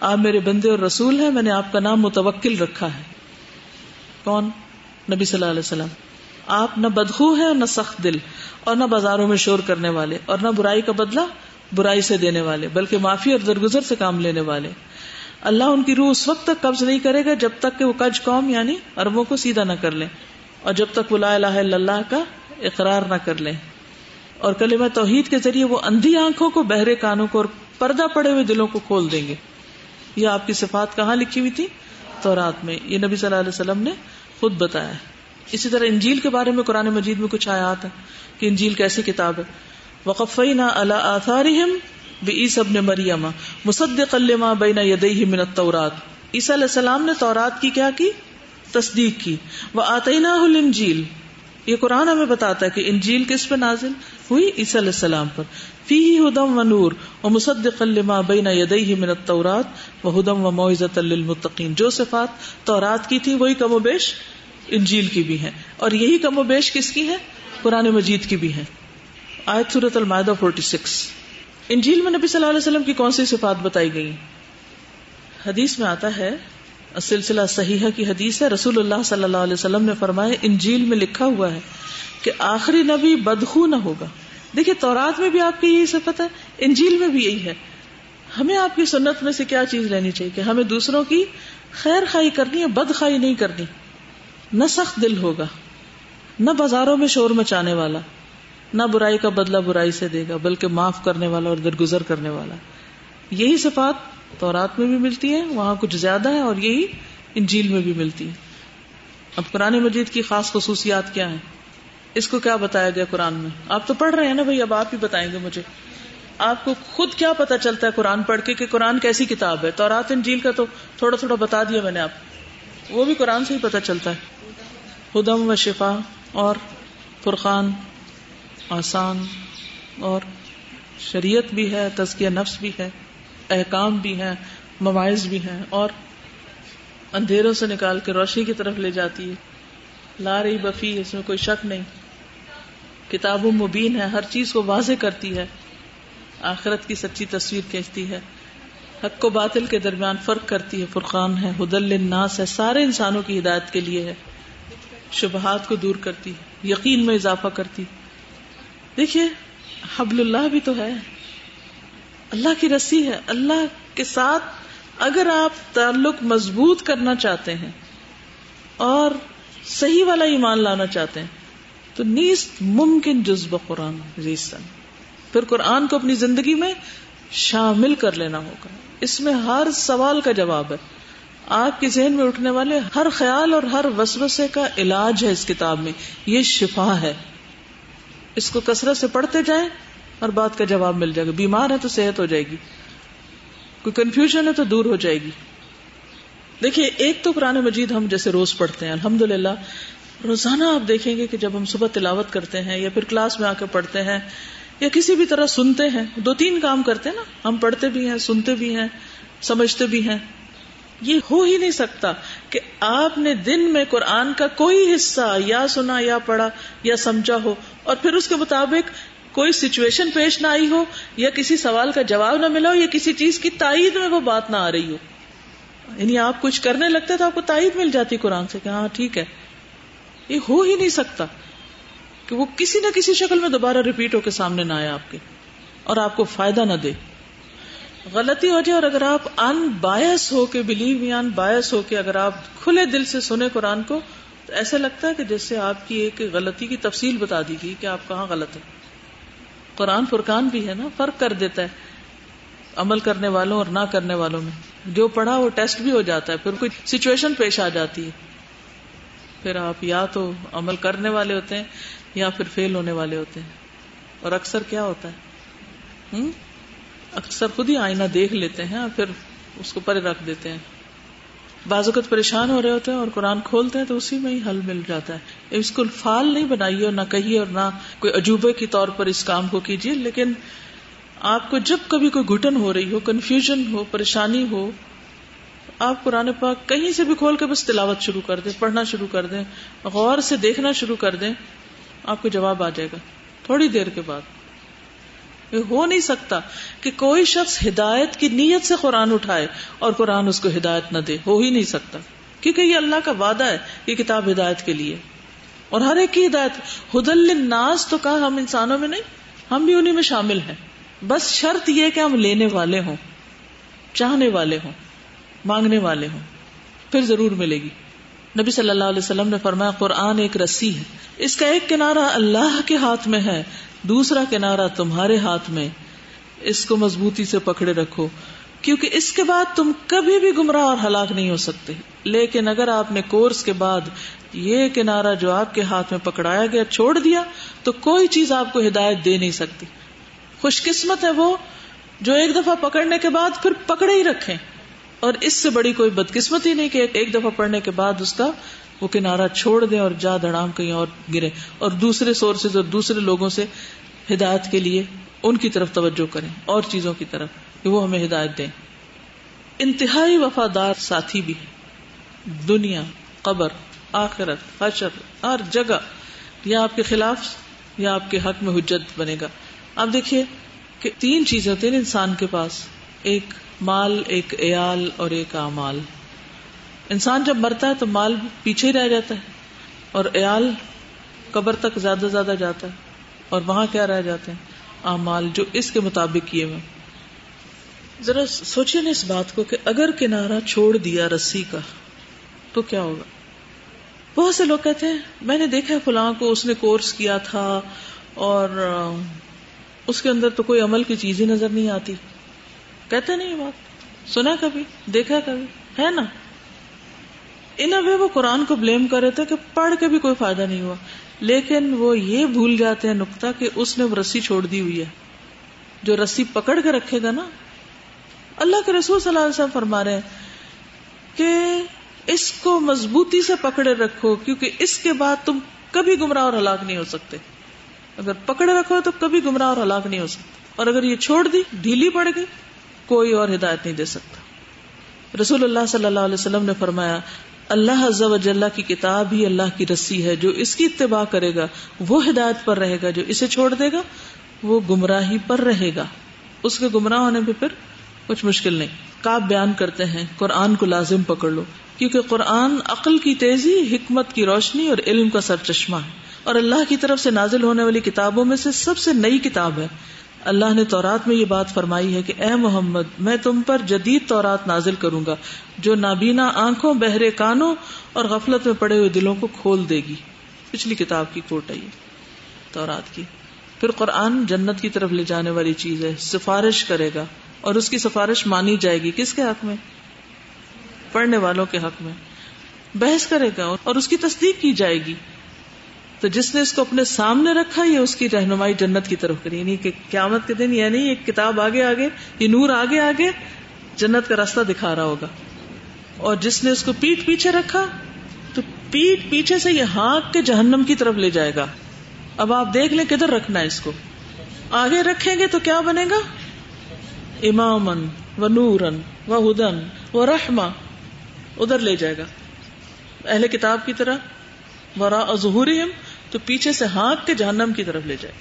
آپ میرے بندے اور رسول ہیں، میں نے آپ کا نام متوکل رکھا ہے۔ کون؟ نبی صلی اللہ علیہ وسلم۔ آپ نہ بدخو ہے نہ سخت دل، اور نہ بازاروں میں شور کرنے والے، اور نہ برائی کا بدلہ برائی سے دینے والے، بلکہ معافی اور درگزر سے کام لینے والے۔ اللہ ان کی روح اس وقت تک قبض نہیں کرے گا جب تک کہ وہ کج قوم یعنی اربوں کو سیدھا نہ کر لیں اور جب تک وہ لا الہ الا اللہ کا اقرار نہ کر لیں اور کلمہ توحید کے ذریعے وہ اندھی آنکھوں کو بہرے کانوں کو اور پردہ پڑے ہوئے دلوں کو کھول دیں گے یہ آپ کی صفات کہاں لکھی ہوئی تھی؟ تو رات میں۔ یہ نبی صلی اللہ علیہ وسلم نے خود بتایا اسی طرح انجیل کے بارے میں قرآن مجید میں کچھ آیات ہے کہ انجیل کیسی کتاب ہے۔ وقفی نہ اللہ آثارہم بے عیسب نے مریم مصدق الما بین یدئی من التورات۔ عیسیٰ علیہ السلام نے تورات کی کیا کی؟ تصدیق کی۔ وہ آتینہ الانجیل۔ یہ قرآن ہمیں بتاتا ہے کہ انجیل کس پہ نازل ہوئی؟ عیسی علیہ السلام پر۔ فی ہدم و نور و مصدق لما بین یدیہ من التورات و ہدم و معزت للمتقین۔ جو صفات تورات کی تھی، وہی کم و بیش انجیل کی بھی ہیں۔ اور یہی کم و بیش کس کی ہے قرآن مجید کی بھی ہے آیت سورت المائدہ 46 انجیل میں نبی صلی اللہ علیہ وسلم کی کون سی صفات بتائی گئی حدیث میں آتا ہے سلسلہ صحیحہ کی حدیث ہے، رسول اللہ صلی اللہ علیہ وسلم نے فرمایا، انجیل میں لکھا ہوا ہے کہ آخری نبی بدخو نہ ہوگا۔ دیکھیے، تورات میں بھی آپ کی یہی صفت ہے، انجیل میں بھی یہی ہے۔ ہمیں آپ کی سنت میں سے کیا چیز لینی چاہیے؟ کہ ہمیں دوسروں کی خیر خائی کرنی ہے، بد خائی نہیں کرنی۔ نہ سخت دل ہوگا، نہ بازاروں میں شور مچانے والا۔ نہ برائی کا بدلہ برائی سے دے گا، بلکہ معاف کرنے والا اور درگزر کرنے والا۔ یہی صفات تورات میں بھی ملتی ہے وہاں کچھ زیادہ ہے اور یہی انجیل میں بھی ملتی ہے اب قرآن مجید کی خاص خصوصیات کیا ہیں؟ اس کو کیا بتایا گیا قرآن میں؟ آپ تو پڑھ رہے ہیں نا بھائی، اب آپ ہی بتائیں گے مجھے۔ آپ کو خود کیا پتا چلتا ہے قرآن پڑھ کے کہ قرآن کیسی کتاب ہے؟ تو رات انجیل کا تو تھوڑا تھوڑا بتا دیا میں نے آپ وہ بھی قرآن سے ہی پتا چلتا ہے۔ ہدم و شفا اور فرقان۔ آسان اور شریعت بھی ہے، تزکیہ نفس بھی ہے، احکام بھی ہیں، مواعظ بھی ہیں اور اندھیروں سے نکال کے روشنی کی طرف لے جاتی ہے۔ لا رہی بفی اس میں کوئی شک نہیں۔ کتاب مبین ہے، ہر چیز کو واضح کرتی ہے۔ آخرت کی سچی تصویر کھینچتی ہے۔ حق و باطل کے درمیان فرق کرتی ہے۔ فرقان ہے حدل الناس ہے، سارے انسانوں کی ہدایت کے لیے ہے۔ شبہات کو دور کرتی ہے، یقین میں اضافہ کرتی دیکھیے، حبل اللہ بھی تو ہے۔ اللہ کی رسی ہے۔ اللہ کے ساتھ اگر آپ تعلق مضبوط کرنا چاہتے ہیں اور صحیح والا ایمان لانا چاہتے ہیں، تو نیست ممکن جذب قرآن ریسن پھر قرآن کو اپنی زندگی میں شامل کر لینا ہوگا۔ اس میں ہر سوال کا جواب ہے۔ آپ کے ذہن میں اٹھنے والے ہر خیال اور ہر وسوسے کا علاج ہے اس کتاب میں۔ یہ شفا ہے۔ اس کو کثرت سے پڑھتے جائیں اور بات کا جواب مل جائے گا۔ بیمار ہے تو صحت ہو جائے گی۔ کوئی کنفیوژن ہے تو دور ہو جائے گی۔ دیکھیے، ایک تو قرآن مجید ہم جیسے روز پڑھتے ہیں الحمد للہ روزانہ آپ دیکھیں گے کہ جب ہم صبح تلاوت کرتے ہیں یا پھر کلاس میں آ کے پڑھتے ہیں یا کسی بھی طرح سنتے ہیں، دو تین کام کرتے ہیں نا۔ ہم پڑھتے بھی ہیں، سنتے بھی ہیں، سمجھتے بھی ہیں۔ یہ ہو ہی نہیں سکتا کہ آپ نے دن میں قرآن کا کوئی حصہ یا سنا یا پڑھا یا سمجھا ہو اور پھر اس کے مطابق کوئی سچویشن پیش نہ آئی ہو یا کسی سوال کا جواب نہ ملا ہو یا کسی چیز کی تائید میں وہ بات نہ آ رہی ہو۔ یعنی آپ کچھ کرنے لگتے تو آپ کو تائید مل جاتی قرآن سے کہ ہاں ٹھیک ہے۔ یہ ہو ہی نہیں سکتا کہ وہ کسی نہ کسی شکل میں دوبارہ ریپیٹ ہو کے سامنے نہ آئے آپ کے اور آپ کو فائدہ نہ دے۔ غلطی ہو جائے اور اگر آپ ان باعث ہو کے بلیو یا ان باعث ہو کے اگر آپ کھلے دل سے سنے قرآن کو، تو ایسا لگتا ہے کہ جیسے آپ کی ایک غلطی کی تفصیل بتا دی گئی کہ آپ کہاں غلط ہے قرآن فرقان بھی ہے نا، فرق کر دیتا ہے عمل کرنے والوں اور نہ کرنے والوں میں۔ جو پڑھا وہ ٹیسٹ بھی ہو جاتا ہے، پھر کوئی سچویشن پیش آ جاتی ہے۔ پھر آپ یا تو عمل کرنے والے ہوتے ہیں یا پھر فیل ہونے والے ہوتے ہیں۔ اور اکثر کیا ہوتا ہے؟ ہم؟ اکثر خود ہی آئینہ دیکھ لیتے ہیں اور پھر اس کو پرے رکھ دیتے ہیں۔ بعض اوقات پریشان ہو رہے ہوتے ہیں اور قرآن کھولتے ہیں تو اسی میں ہی حل مل جاتا ہے۔ اس کو فال نہیں بنائیے اور نہ کہیے اور نہ کوئی عجوبے کی طور پر اس کام کو کیجیے، لیکن آپ کو جب کبھی کوئی گھٹن ہو رہی ہو کنفیوژن ہو، پریشانی ہو، آپ قرآن پاک کہیں سے بھی کھول کے بس تلاوت شروع کر دیں، پڑھنا شروع کر دیں، غور سے دیکھنا شروع کر دیں، آپ کو جواب آ جائے گا۔ تھوڑی دیر کے بعد۔ یہ ہو نہیں سکتا کہ کوئی شخص ہدایت کی نیت سے قرآن اٹھائے اور قرآن اس کو ہدایت نہ دے، ہو ہی نہیں سکتا۔ کیونکہ یہ اللہ کا وعدہ ہے یہ کتاب ہدایت کے لیے۔ اور ہر ایک کی ہدایت، ہدل ناز تو کہا ہم انسانوں میں نہیں، ہم بھی انہیں میں شامل ہیں۔ بس شرط یہ کہ ہم لینے والے ہوں، چاہنے والے ہوں، مانگنے والے ہوں، پھر ضرور ملے گی۔ نبی صلی اللہ علیہ وسلم نے فرمایا، قرآن ایک رسی ہے۔ اس کا ایک کنارہ اللہ کے ہاتھ میں ہے، دوسرا کنارا تمہارے ہاتھ میں۔ اس کو مضبوطی سے پکڑے رکھو، کیونکہ اس کے بعد تم کبھی بھی گمراہ اور ہلاک نہیں ہو سکتے۔ لیکن اگر آپ نے کورس کے بعد یہ کنارا جو آپ کے ہاتھ میں پکڑایا گیا چھوڑ دیا، تو کوئی چیز آپ کو ہدایت دے نہیں سکتی۔ خوش قسمت ہے وہ جو ایک دفعہ پکڑنے کے بعد پھر پکڑے ہی رکھے اور اس سے بڑی کوئی بدقسمتی نہیں کہ ایک دفعہ پڑھنے کے بعد اس کا وہ کنارا چھوڑ دیں اور جا دڑام کہیں اور گرے اور دوسرے سورسز اور دوسرے لوگوں سے ہدایت کے لیے ان کی طرف توجہ کریں اور چیزوں کی طرف کہ وہ ہمیں ہدایت دیں۔ انتہائی وفادار ساتھی بھی دنیا، قبر، آخرت، حشر، ہر جگہ یا آپ کے خلاف یا آپ کے حق میں حجت بنے گا۔ آپ دیکھیے کہ تین چیزیں ہوتی ہیں انسان کے پاس۔ ایک مال ایک ایال اور ایک امال انسان جب مرتا ہے تو مال پیچھے ہی رہ جاتا ہے اور ایال قبر تک زیادہ زیادہ جاتا ہے اور وہاں کیا رہ جاتے ہیں؟ اعمال جو اس کے مطابق کیے ہوئے۔ ذرا سوچیے نا اس بات کو کہ اگر کنارا چھوڑ دیا رسی کا تو کیا ہوگا؟ بہت سے لوگ کہتے ہیں، میں نے دیکھا فلاں کو، اس نے کورس کیا تھا اور اس کے اندر تو کوئی عمل کی چیز ہی نظر نہیں آتی۔ کہتے نہیں بات؟ سنا کبھی؟ دیکھا کبھی؟ ہے نا؟ ان ابھی وہ قرآن کو بلیم کر رہے تھے کہ پڑھ کے بھی کوئی فائدہ نہیں ہوا۔ لیکن وہ یہ بھول جاتے ہیں نقطہ کہ اس نے وہ رسی چھوڑ دی ہوئی ہے۔ جو رسی پکڑ کے رکھے گا نا۔ اللہ کے رسول صلی اللہ علیہ وسلم فرما رہے ہیں کہ اس کو مضبوطی سے پکڑے رکھو کیونکہ اس کے بعد تم کبھی گمراہ اور ہلاک نہیں ہو سکتے۔ اگر پکڑے رکھو تو کبھی گمراہ اور ہلاک نہیں ہو سکتے۔ اور اگر یہ چھوڑ دی، ڈھیلی پڑ گئی کوئی اور ہدایت نہیں دے سکتا۔ رسول اللہ صلی اللہ علیہ وسلم نے فرمایا، اللہ عز و جلہ کی کتاب ہی اللہ کی رسی ہے، جو اس کی اتباع کرے گا، وہ ہدایت پر رہے گا، جو اسے چھوڑ دے گا، وہ گمراہی پر رہے گا۔ اس کے گمراہ ہونے پہ پھر کچھ مشکل نہیں۔ کاب بیان کرتے ہیں، قرآن کو لازم پکڑ لو، کیونکہ قرآن عقل کی تیزی، حکمت کی روشنی اور علم کا سر چشمہ ہے۔ اور اللہ کی طرف سے نازل ہونے والی کتابوں میں سے سب سے نئی کتاب ہے۔ اللہ نے تورات میں یہ بات فرمائی ہے کہ اے محمد، میں تم پر جدید تورات نازل کروں گا، جو نابینا آنکھوں، بہرے کانوں اور غفلت میں پڑے ہوئے دلوں کو کھول دے گی۔ پچھلی کتاب کی کوٹ ہے تورات کی۔ پھر قرآن جنت کی طرف لے جانے والی چیز ہے، سفارش کرے گا اور اس کی سفارش مانی جائے گی۔ کس کے حق میں؟ پڑھنے والوں کے حق میں۔ بحث کرے گا اور اس کی تصدیق کی جائے گی۔ تو جس نے اس کو اپنے سامنے رکھا، یہ اس کی رہنمائی جنت کی طرف کری یعنی کہ قیامت کے دن یعنی ایک کتاب آگے آگے، یہ نور آگے آگے، جنت کا راستہ دکھا رہا ہوگا۔ اور جس نے اس کو پیٹ پیچھے رکھا، تو پیٹ پیچھے سے یہ ہاتھ کے جہنم کی طرف لے جائے گا۔ اب آپ دیکھ لیں کدھر رکھنا ہے اس کو۔ آگے رکھیں گے تو کیا بنے گا؟ امامن و نورن و ہدن و رحما۔ ادھر لے جائے گا۔ اہل کتاب کی طرح۔ ورا ظہور تو پیچھے سے ہاتھ کے جہنم کی طرف لے جائے۔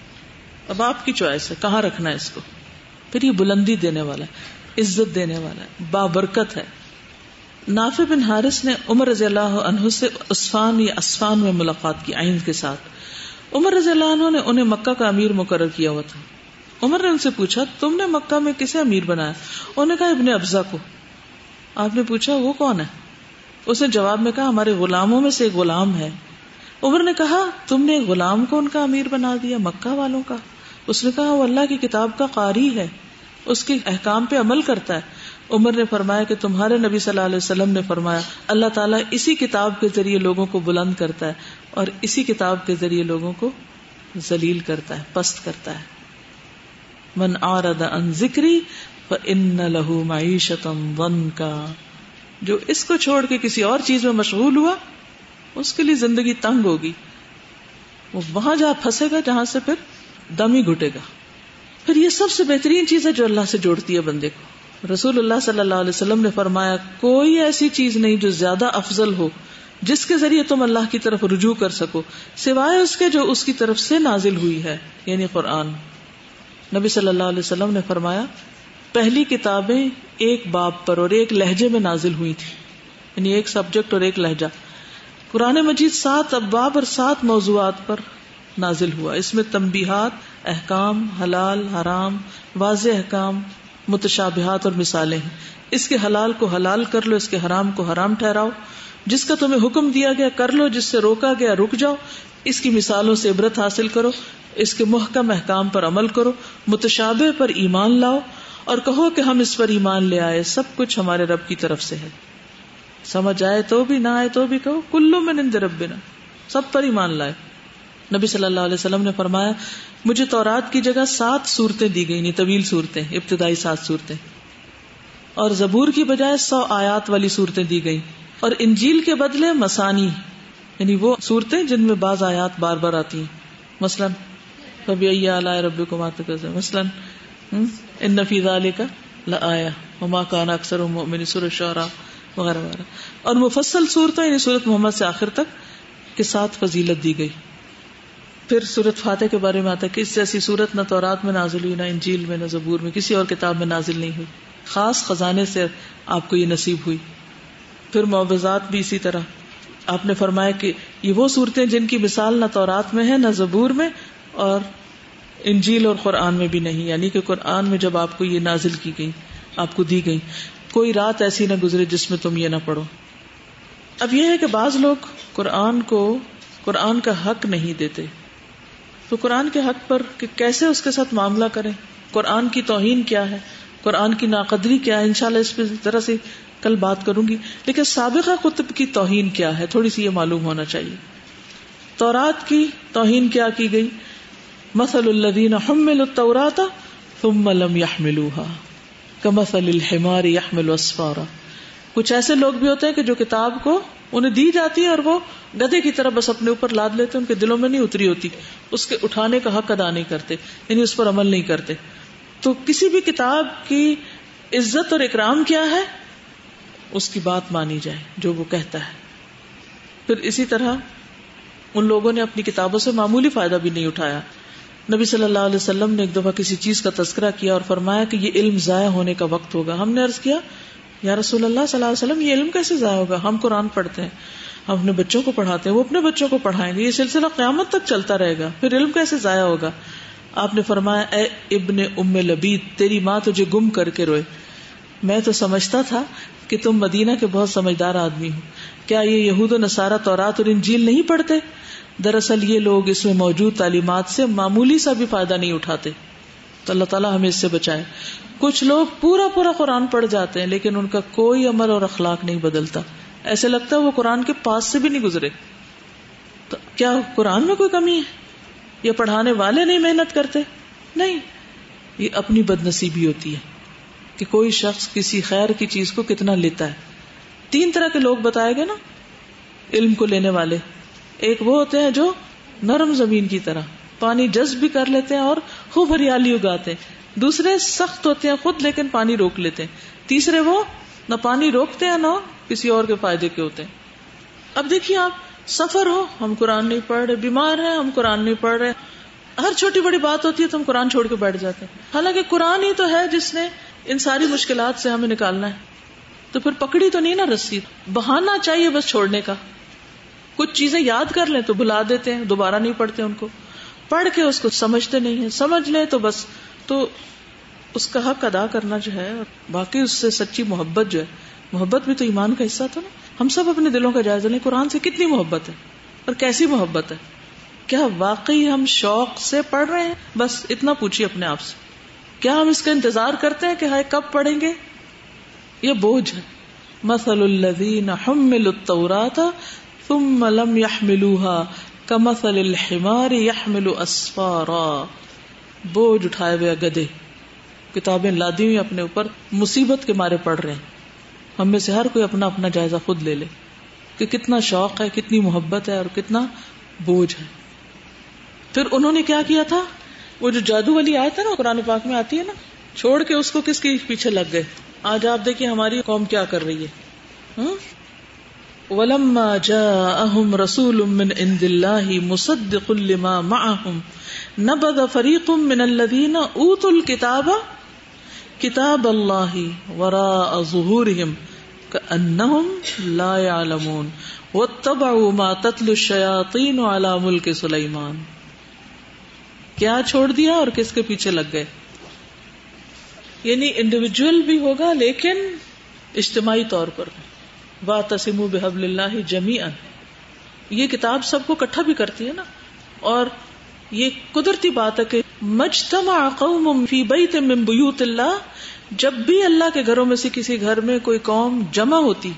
اب آپ کی چوائس ہے، کہاں رکھنا ہے اس کو؟ پھر یہ بلندی دینے والا ہے، عزت دینے والا ہے، بابرکت ہے۔ نافع بن حارث نے عمر رضی اللہ عنہ سے عثفان یا اسفان میں ملاقات کی آئند کے ساتھ۔ عمر رضی اللہ عنہ نے انہیں مکہ کا امیر مقرر کیا ہوا تھا۔ عمر نے ان سے پوچھا، تم نے مکہ میں کسے امیر بنایا؟ انہوں نے کہا، ابن افزا کو۔ آپ نے پوچھا، وہ کون ہے؟ اس نے جواب میں کہا، ہمارے غلاموں میں سے ایک غلام ہے۔ عمر نے کہا، تم نے غلام کو ان کا امیر بنا دیا، مکہ والوں کا۔ اس نے کہا، وہ اللہ کی کتاب کا قاری ہے، اس کے احکام پہ عمل کرتا ہے۔ عمر نے فرمایا کہ تمہارے نبی صلی اللہ علیہ وسلم نے فرمایا، اللہ تعالیٰ اسی کتاب کے ذریعے لوگوں کو بلند کرتا ہے اور اسی کتاب کے ذریعے لوگوں کو ذلیل کرتا ہے، پست کرتا ہے۔ من آرد ان ذکری ان لہو معیشتم ون کا جو اس کو چھوڑ کے کسی اور چیز میں مشغول ہوا اس کے لیے زندگی تنگ ہوگی۔ وہ وہاں جا پھنسے گا جہاں سے پھر دم ہی گھٹے گا۔ پھر یہ سب سے بہترین چیز ہے جو اللہ سے جوڑتی ہے بندے کو۔ رسول اللہ صلی اللہ علیہ وسلم نے فرمایا، کوئی ایسی چیز نہیں جو زیادہ افضل ہو، جس کے ذریعے تم اللہ کی طرف رجوع کر سکو، سوائے اس کے جو اس کی طرف سے نازل ہوئی ہے یعنی قرآن۔ نبی صلی اللہ علیہ وسلم نے فرمایا، پہلی کتابیں ایک باپ پر اور ایک لہجے میں نازل ہوئی تھی یعنی ایک سبجیکٹ اور ایک لہجہ۔ قرآن مجید سات اباب اور سات موضوعات پر نازل ہوا۔ اس میں تمبیحات احکام، حلال، حرام، واضح احکام، متشابہات اور مثالیں ہیں۔ اس کے حلال کو حلال کر لو، اس کے حرام کو حرام ٹھہراؤ۔ جس کا تمہیں حکم دیا گیا کر لو، جس سے روکا گیا رک جاؤ۔ اس کی مثالوں سے عبرت حاصل کرو۔ اس کے محکم احکام پر عمل کرو۔ متشابہ پر ایمان لاؤ۔ اور کہو کہ ہم اس پر ایمان لے آئے۔ سب کچھ ہمارے رب کی طرف سے ہے۔ سمجھ آئے تو بھی، نہ آئے تو بھی کہو۔ کلو میں نند رب سب پر ایمان لائے۔ نبی صلی اللہ علیہ وسلم نے فرمایا، مجھے تورات کی جگہ سات صورتیں دی گئی یعنی طویل صورتیں، ابتدائی سات صورتیں۔ اور زبور کی بجائے سو آیات والی صورتیں دی گئی۔ اور انجیل کے بدلے مسانی یعنی وہ صورتیں جن میں بعض آیات بار بار آتی ہیں۔ مثلاً کبھی رب کو مات مثلاً ان نفیز علی کا آیا مما کانا اکثر سر شعرا وغیرہ وغیرہ۔ اور مفصل صورتیں یعنی صورت محمد سے آخر تک کے ساتھ فضیلت دی گئی۔ پھر صورت فاتح کے بارے میں آتا ہے کہ اس جیسی صورت نہ تورات میں نازل ہوئی، نہ انجیل میں، نہ زبور میں، کسی اور کتاب میں نازل نہیں ہوئی۔ خاص خزانے سے آپ کو یہ نصیب ہوئی۔ پھر معوضات بھی اسی طرح۔ آپ نے فرمایا کہ یہ وہ صورتیں جن کی مثال نہ تورات میں ہے، نہ زبور میں، اور انجیل اور قرآن میں بھی نہیں۔ یعنی کہ قرآن میں جب آپ کو یہ نازل کی گئی، آپ کو دی گئی۔ کوئی رات ایسی نہ گزرے جس میں تم یہ نہ پڑھو۔ اب یہ ہے کہ بعض لوگ قرآن کو قرآن کا حق نہیں دیتے۔ تو قرآن کے حق پر کہ کیسے اس کے ساتھ معاملہ کریں؟ قرآن کی توہین کیا ہے؟ قرآن کی ناقدری کیا ہے؟ انشاءاللہ اس پہ ذرا سے کل بات کروں گی۔ لیکن سابقہ قطب کی توہین کیا ہے؟ تھوڑی سی یہ معلوم ہونا چاہیے۔ تورات کی توہین کیا کی گئی؟ مسل الدین حمل التوراتا ثم لم يحملوها۔ كمثل الحمار يحمل اسفارا کچھ ایسے لوگ بھی ہوتے ہیں کہ جو کتاب کو انہیں دی جاتی ہے اور وہ گدے کی طرح بس اپنے اوپر لاد لیتے ان کے دلوں میں نہیں اتری ہوتی، اس کے اٹھانے کا حق ادا نہیں کرتے یعنی اس پر عمل نہیں کرتے۔ تو کسی بھی کتاب کی عزت اور اکرام کیا ہے؟ اس کی بات مانی جائے، جو وہ کہتا ہے۔ پھر اسی طرح ان لوگوں نے اپنی کتابوں سے معمولی فائدہ بھی نہیں اٹھایا۔ نبی صلی اللہ علیہ وسلم نے ایک دفعہ کسی چیز کا تذکرہ کیا اور فرمایا کہ یہ علم ضائع ہونے کا وقت ہوگا۔ ہم نے عرض کیا، یا رسول اللہ صلی اللہ علیہ وسلم، یہ علم کیسے ضائع ہوگا؟ ہم قرآن پڑھتے ہیں، ہم اپنے بچوں کو پڑھاتے ہیں، وہ اپنے بچوں کو پڑھائیں گے۔ یہ سلسلہ قیامت تک چلتا رہے گا۔ پھر علم کیسے ضائع ہوگا؟ آپ نے فرمایا، اے ابن ام لبید، تیری ماں تجھے گم کر کے روئے۔ میں تو سمجھتا تھا کہ تم مدینہ کے بہت سمجھدار آدمی ہو۔ کیا یہ یہود و نصارہ تورات اور انجیل نہیں پڑھتے؟ دراصل یہ لوگ اس میں موجود تعلیمات سے معمولی سا بھی فائدہ نہیں اٹھاتے۔ تو اللہ تعالیٰ ہمیں اس سے بچائے۔ کچھ لوگ پورا پورا قرآن پڑھ جاتے ہیں، لیکن ان کا کوئی عمل اور اخلاق نہیں بدلتا۔ ایسے لگتا ہے وہ قرآن کے پاس سے بھی نہیں گزرے۔ تو کیا قرآن میں کوئی کمی ہے؟ یا پڑھانے والے نہیں محنت کرتے؟ نہیں۔ یہ اپنی بد نصیبی ہوتی ہے کہ کوئی شخص کسی خیر کی چیز کو کتنا لیتا ہے۔ تین طرح کے لوگ بتائے گئے نا، علم کو لینے والے۔ ایک وہ ہوتے ہیں جو نرم زمین کی طرح پانی جذب بھی کر لیتے ہیں اور خوب ہریالی اگاتے ہیں۔ دوسرے سخت ہوتے ہیں خود، لیکن پانی روک لیتے ہیں۔ تیسرے وہ نہ پانی روکتے ہیں نہ کسی اور کے فائدے کے ہوتے ہیں۔ اب دیکھیے آپ، سفر ہو، ہم قرآن نہیں پڑھ رہے، بیمار ہیں، ہم قرآن نہیں پڑھ رہے۔ ہر چھوٹی بڑی بات ہوتی ہے تو ہم قرآن چھوڑ کے بیٹھ جاتے ہیں۔ حالانکہ قرآن ہی تو ہے جس نے ان ساری مشکلات سے ہمیں نکالنا ہے۔ تو پھر پکڑی تو نہیں نا رسی بہانا چاہیے بس چھوڑنے کا۔ کچھ چیزیں یاد کر لیں تو بلا دیتے ہیں، دوبارہ نہیں پڑھتے ان کو۔ پڑھ کے اس کو سمجھتے نہیں ہیں۔ سمجھ لیں تو بس، تو اس کا حق ادا کرنا جو ہے باقی اس سے سچی محبت جو ہے، محبت بھی تو ایمان کا حصہ تھا نا۔ ہم سب اپنے دلوں کا جائزہ لیں۔ قرآن سے کتنی محبت ہے، اور کیسی محبت ہے۔ کیا واقعی ہم شوق سے پڑھ رہے ہیں؟ بس اتنا پوچھیے اپنے آپ سے۔ کیا ہم اس کا انتظار کرتے ہیں کہ ہائے کب پڑھیں گے؟ یہ بوجھ ہے۔ مسل الدین ثم لم يحملوها كمثل الحمار يحمل اسفارا بوجھ اٹھائے ہوئے گدے کتابیں لادی ہوئی اپنے اوپر۔ مصیبت کے مارے پڑھ رہے ہیں۔ ہم میں سے ہر کوئی اپنا اپنا جائزہ خود لے لے۔ کہ کتنا شوق ہے، کتنی محبت ہے اور کتنا بوجھ ہے۔ پھر انہوں نے کیا کیا تھا؟ وہ جو جادو والی آئے تھا نا، قرآن پاک میں آتی ہے نا، چھوڑ کے اس کو کس کے پیچھے لگ گئے؟ آج آپ دیکھیے ہماری قوم کیا کر رہی ہے۔ ہاں؟ ولما جاءهم رسول من عند الله مصدق لما معهم، نبذ فريق من الذين اوتوا الكتاب كتاب الله وراء ظهورهم كأنهم لا يعلمون، واتبعوا ما تتلو الشياطين على ملك سليمان۔ کیا چھوڑ دیا اور کس کے پیچھے لگ گئے؟ یعنی انڈیویجل بھی ہوگا لیکن اجتماعی طور پر۔ وا تسیم بحب اللہ جمی یہ کتاب سب کو کٹھا بھی کرتی ہے نا۔ اور یہ قدرتی بات ہے کہ مجتمع قوم فی بیت من بیوت اللہ، جب بھی اللہ کے گھروں میں سے کسی گھر میں کوئی قوم جمع ہوتی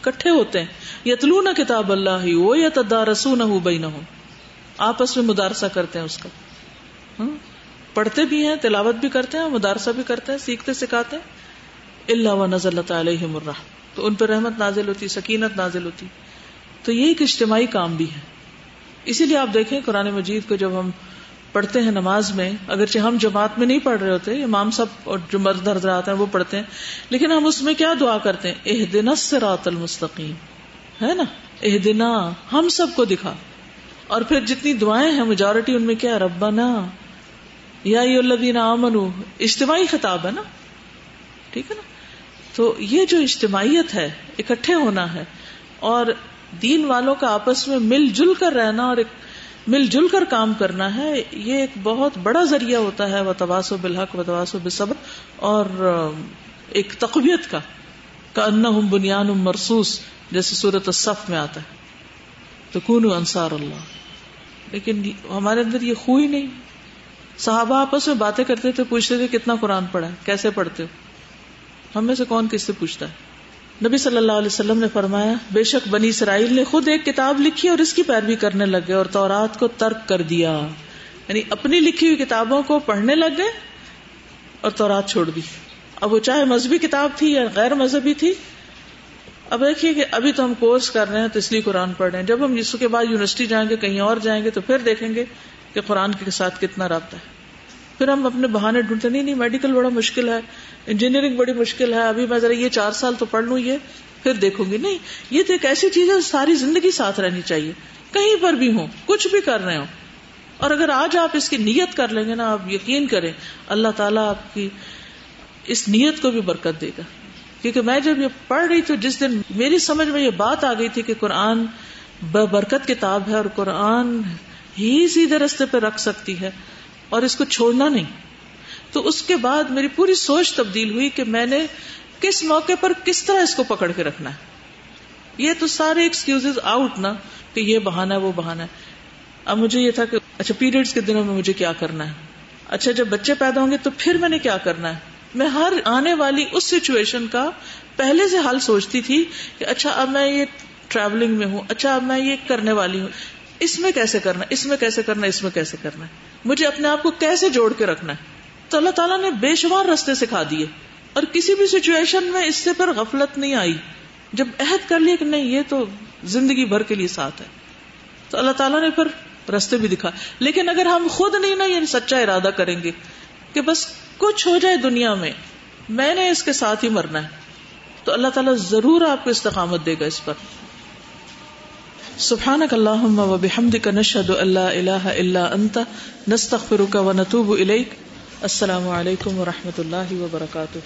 کٹھے ہوتے ہیں۔ یتلون کتاب اللہ ہی وہ یا تدارسون بینہم۔ آپس میں مدارسہ کرتے ہیں اس کا۔ پڑھتے بھی ہیں، تلاوت بھی کرتے ہیں مدارسہ بھی کرتے ہیں، سیکھتے سکھاتے ہیں۔ اللہ و نزل علیہم الرحم۔ تو ان پر رحمت نازل ہوتی، سکینت نازل ہوتی۔ تو یہ ایک اجتماعی کام بھی ہے۔ اسی لیے آپ دیکھیں قرآن مجید کو جب ہم پڑھتے ہیں نماز میں، اگرچہ ہم جماعت میں نہیں پڑھ رہے ہوتے، امام سب اور جو مرد حضرات ہیں وہ پڑھتے ہیں، لیکن ہم اس میں کیا دعا کرتے ہیں؟ اح دن رات المستقیم۔ ہے نا؟ اح دنا ہم سب کو دکھا۔ اور پھر جتنی دعائیں ہیں میجورٹی ان میں کیا ربا نا یا امن اجتماعی خطاب ہے نا؟ ٹھیک ہے نا؟ تو یہ جو اجتماعیت ہے، اکٹھے ہونا ہے اور دین والوں کا آپس میں مل جل کر رہنا اور ایک مل جل کر کام کرنا ہے، یہ ایک بہت بڑا ذریعہ ہوتا ہے، وہ تباس و بالحق و تباس و بصبر اور ایک تقویت کا ان بنیان مرسوس جیسے صورت الصف میں آتا ہے۔ تو کون انصار اللہ۔ لیکن ہمارے اندر یہ خوئی نہیں۔ صحابہ آپس میں باتیں کرتے تھے، پوچھتے تھے، کتنا قرآن پڑھا کیسے پڑھتے ہو؟ ہم میں سے کون کس سے پوچھتا ہے؟ نبی صلی اللہ علیہ وسلم نے فرمایا، بے شک بنی اسرائیل نے خود ایک کتاب لکھی اور اس کی پیروی کرنے لگ گئے اور تورات کو ترک کر دیا۔ یعنی اپنی لکھی ہوئی کتابوں کو پڑھنے لگ گئے اور تورات چھوڑ دی۔ اب وہ چاہے مذہبی کتاب تھی یا غیر مذہبی تھی، اب دیکھیے کہ ابھی تو ہم کورس کر رہے ہیں تو اس لیے قرآن پڑھ رہے ہیں۔ جب ہم اس کے بعد یونیورسٹی جائیں گے، کہیں اور جائیں گے، تو پھر دیکھیں گے کہ قرآن کے ساتھ کتنا رابطہ ہے۔ پھر ہم اپنے بہانے ڈھونڈتے نہیں نہیں میڈیکل بڑا مشکل ہے انجینئرنگ بڑی مشکل ہے، ابھی میں ذرا یہ چار سال تو پڑھ لوں یہ، پھر دیکھوں گی۔ نہیں، یہ تو ایک ایسی چیز ہے ساری زندگی ساتھ رہنی چاہیے۔ کہیں پر بھی ہوں، کچھ بھی کر رہے ہوں۔ اور اگر آج آپ اس کی نیت کر لیں گے نا، آپ یقین کریں، اللہ تعالیٰ آپ کی اس نیت کو بھی برکت دے گا۔ کیونکہ میں جب یہ پڑھ رہی تھی، جس دن میری سمجھ میں یہ بات آ گئی تھی کہ قرآن برکت کتاب ہے اور قرآن ہی سیدھے رستے پہ رکھ سکتی ہے اور اس کو چھوڑنا نہیں۔ تو اس کے بعد میری پوری سوچ تبدیل ہوئی کہ میں نے کس موقع پر کس طرح اس کو پکڑ کے رکھنا ہے۔ یہ تو سارے ایکسکیوز آؤٹ نا کہ یہ بہانا ہے، وہ بہانا ہے۔ اب مجھے یہ تھا کہ اچھا پیریڈس کے دنوں میں مجھے کیا کرنا ہے؟ اچھا جب بچے پیدا ہوں گے تو پھر میں نے کیا کرنا ہے؟ میں ہر آنے والی اس سچویشن کا پہلے سے حل سوچتی تھی کہ اچھا اب میں یہ ٹریولنگ میں ہوں اچھا اب میں یہ کرنے والی ہوں۔ اس میں کیسے کرنا اس میں کیسے کرنا اس میں کیسے کرنا ہے؟ مجھے اپنے آپ کو کیسے جوڑ کے رکھنا ہے؟ تو اللہ تعالیٰ نے بے شمار رستے سکھا دیے۔ اور کسی بھی سچویشن میں اس سے پر غفلت نہیں آئی۔ جب عہد کر لیا کہ نہیں، یہ تو زندگی بھر کے لیے ساتھ ہے۔ تو اللہ تعالیٰ نے پھر رستے بھی دکھا۔ لیکن اگر ہم خود نہیں نا یعنی سچا ارادہ کریں گے کہ بس کچھ ہو جائے دنیا میں میں نے اس کے ساتھ ہی مرنا ہے، تو اللہ تعالیٰ ضرور آپ کو استقامت دے گا اس پر۔ سبحانك اللهم وبحمدك نشهد ان لا اله الا انت نستغفرك ونتوب اليك السلام علیکم و رحمۃ اللہ وبرکاتہ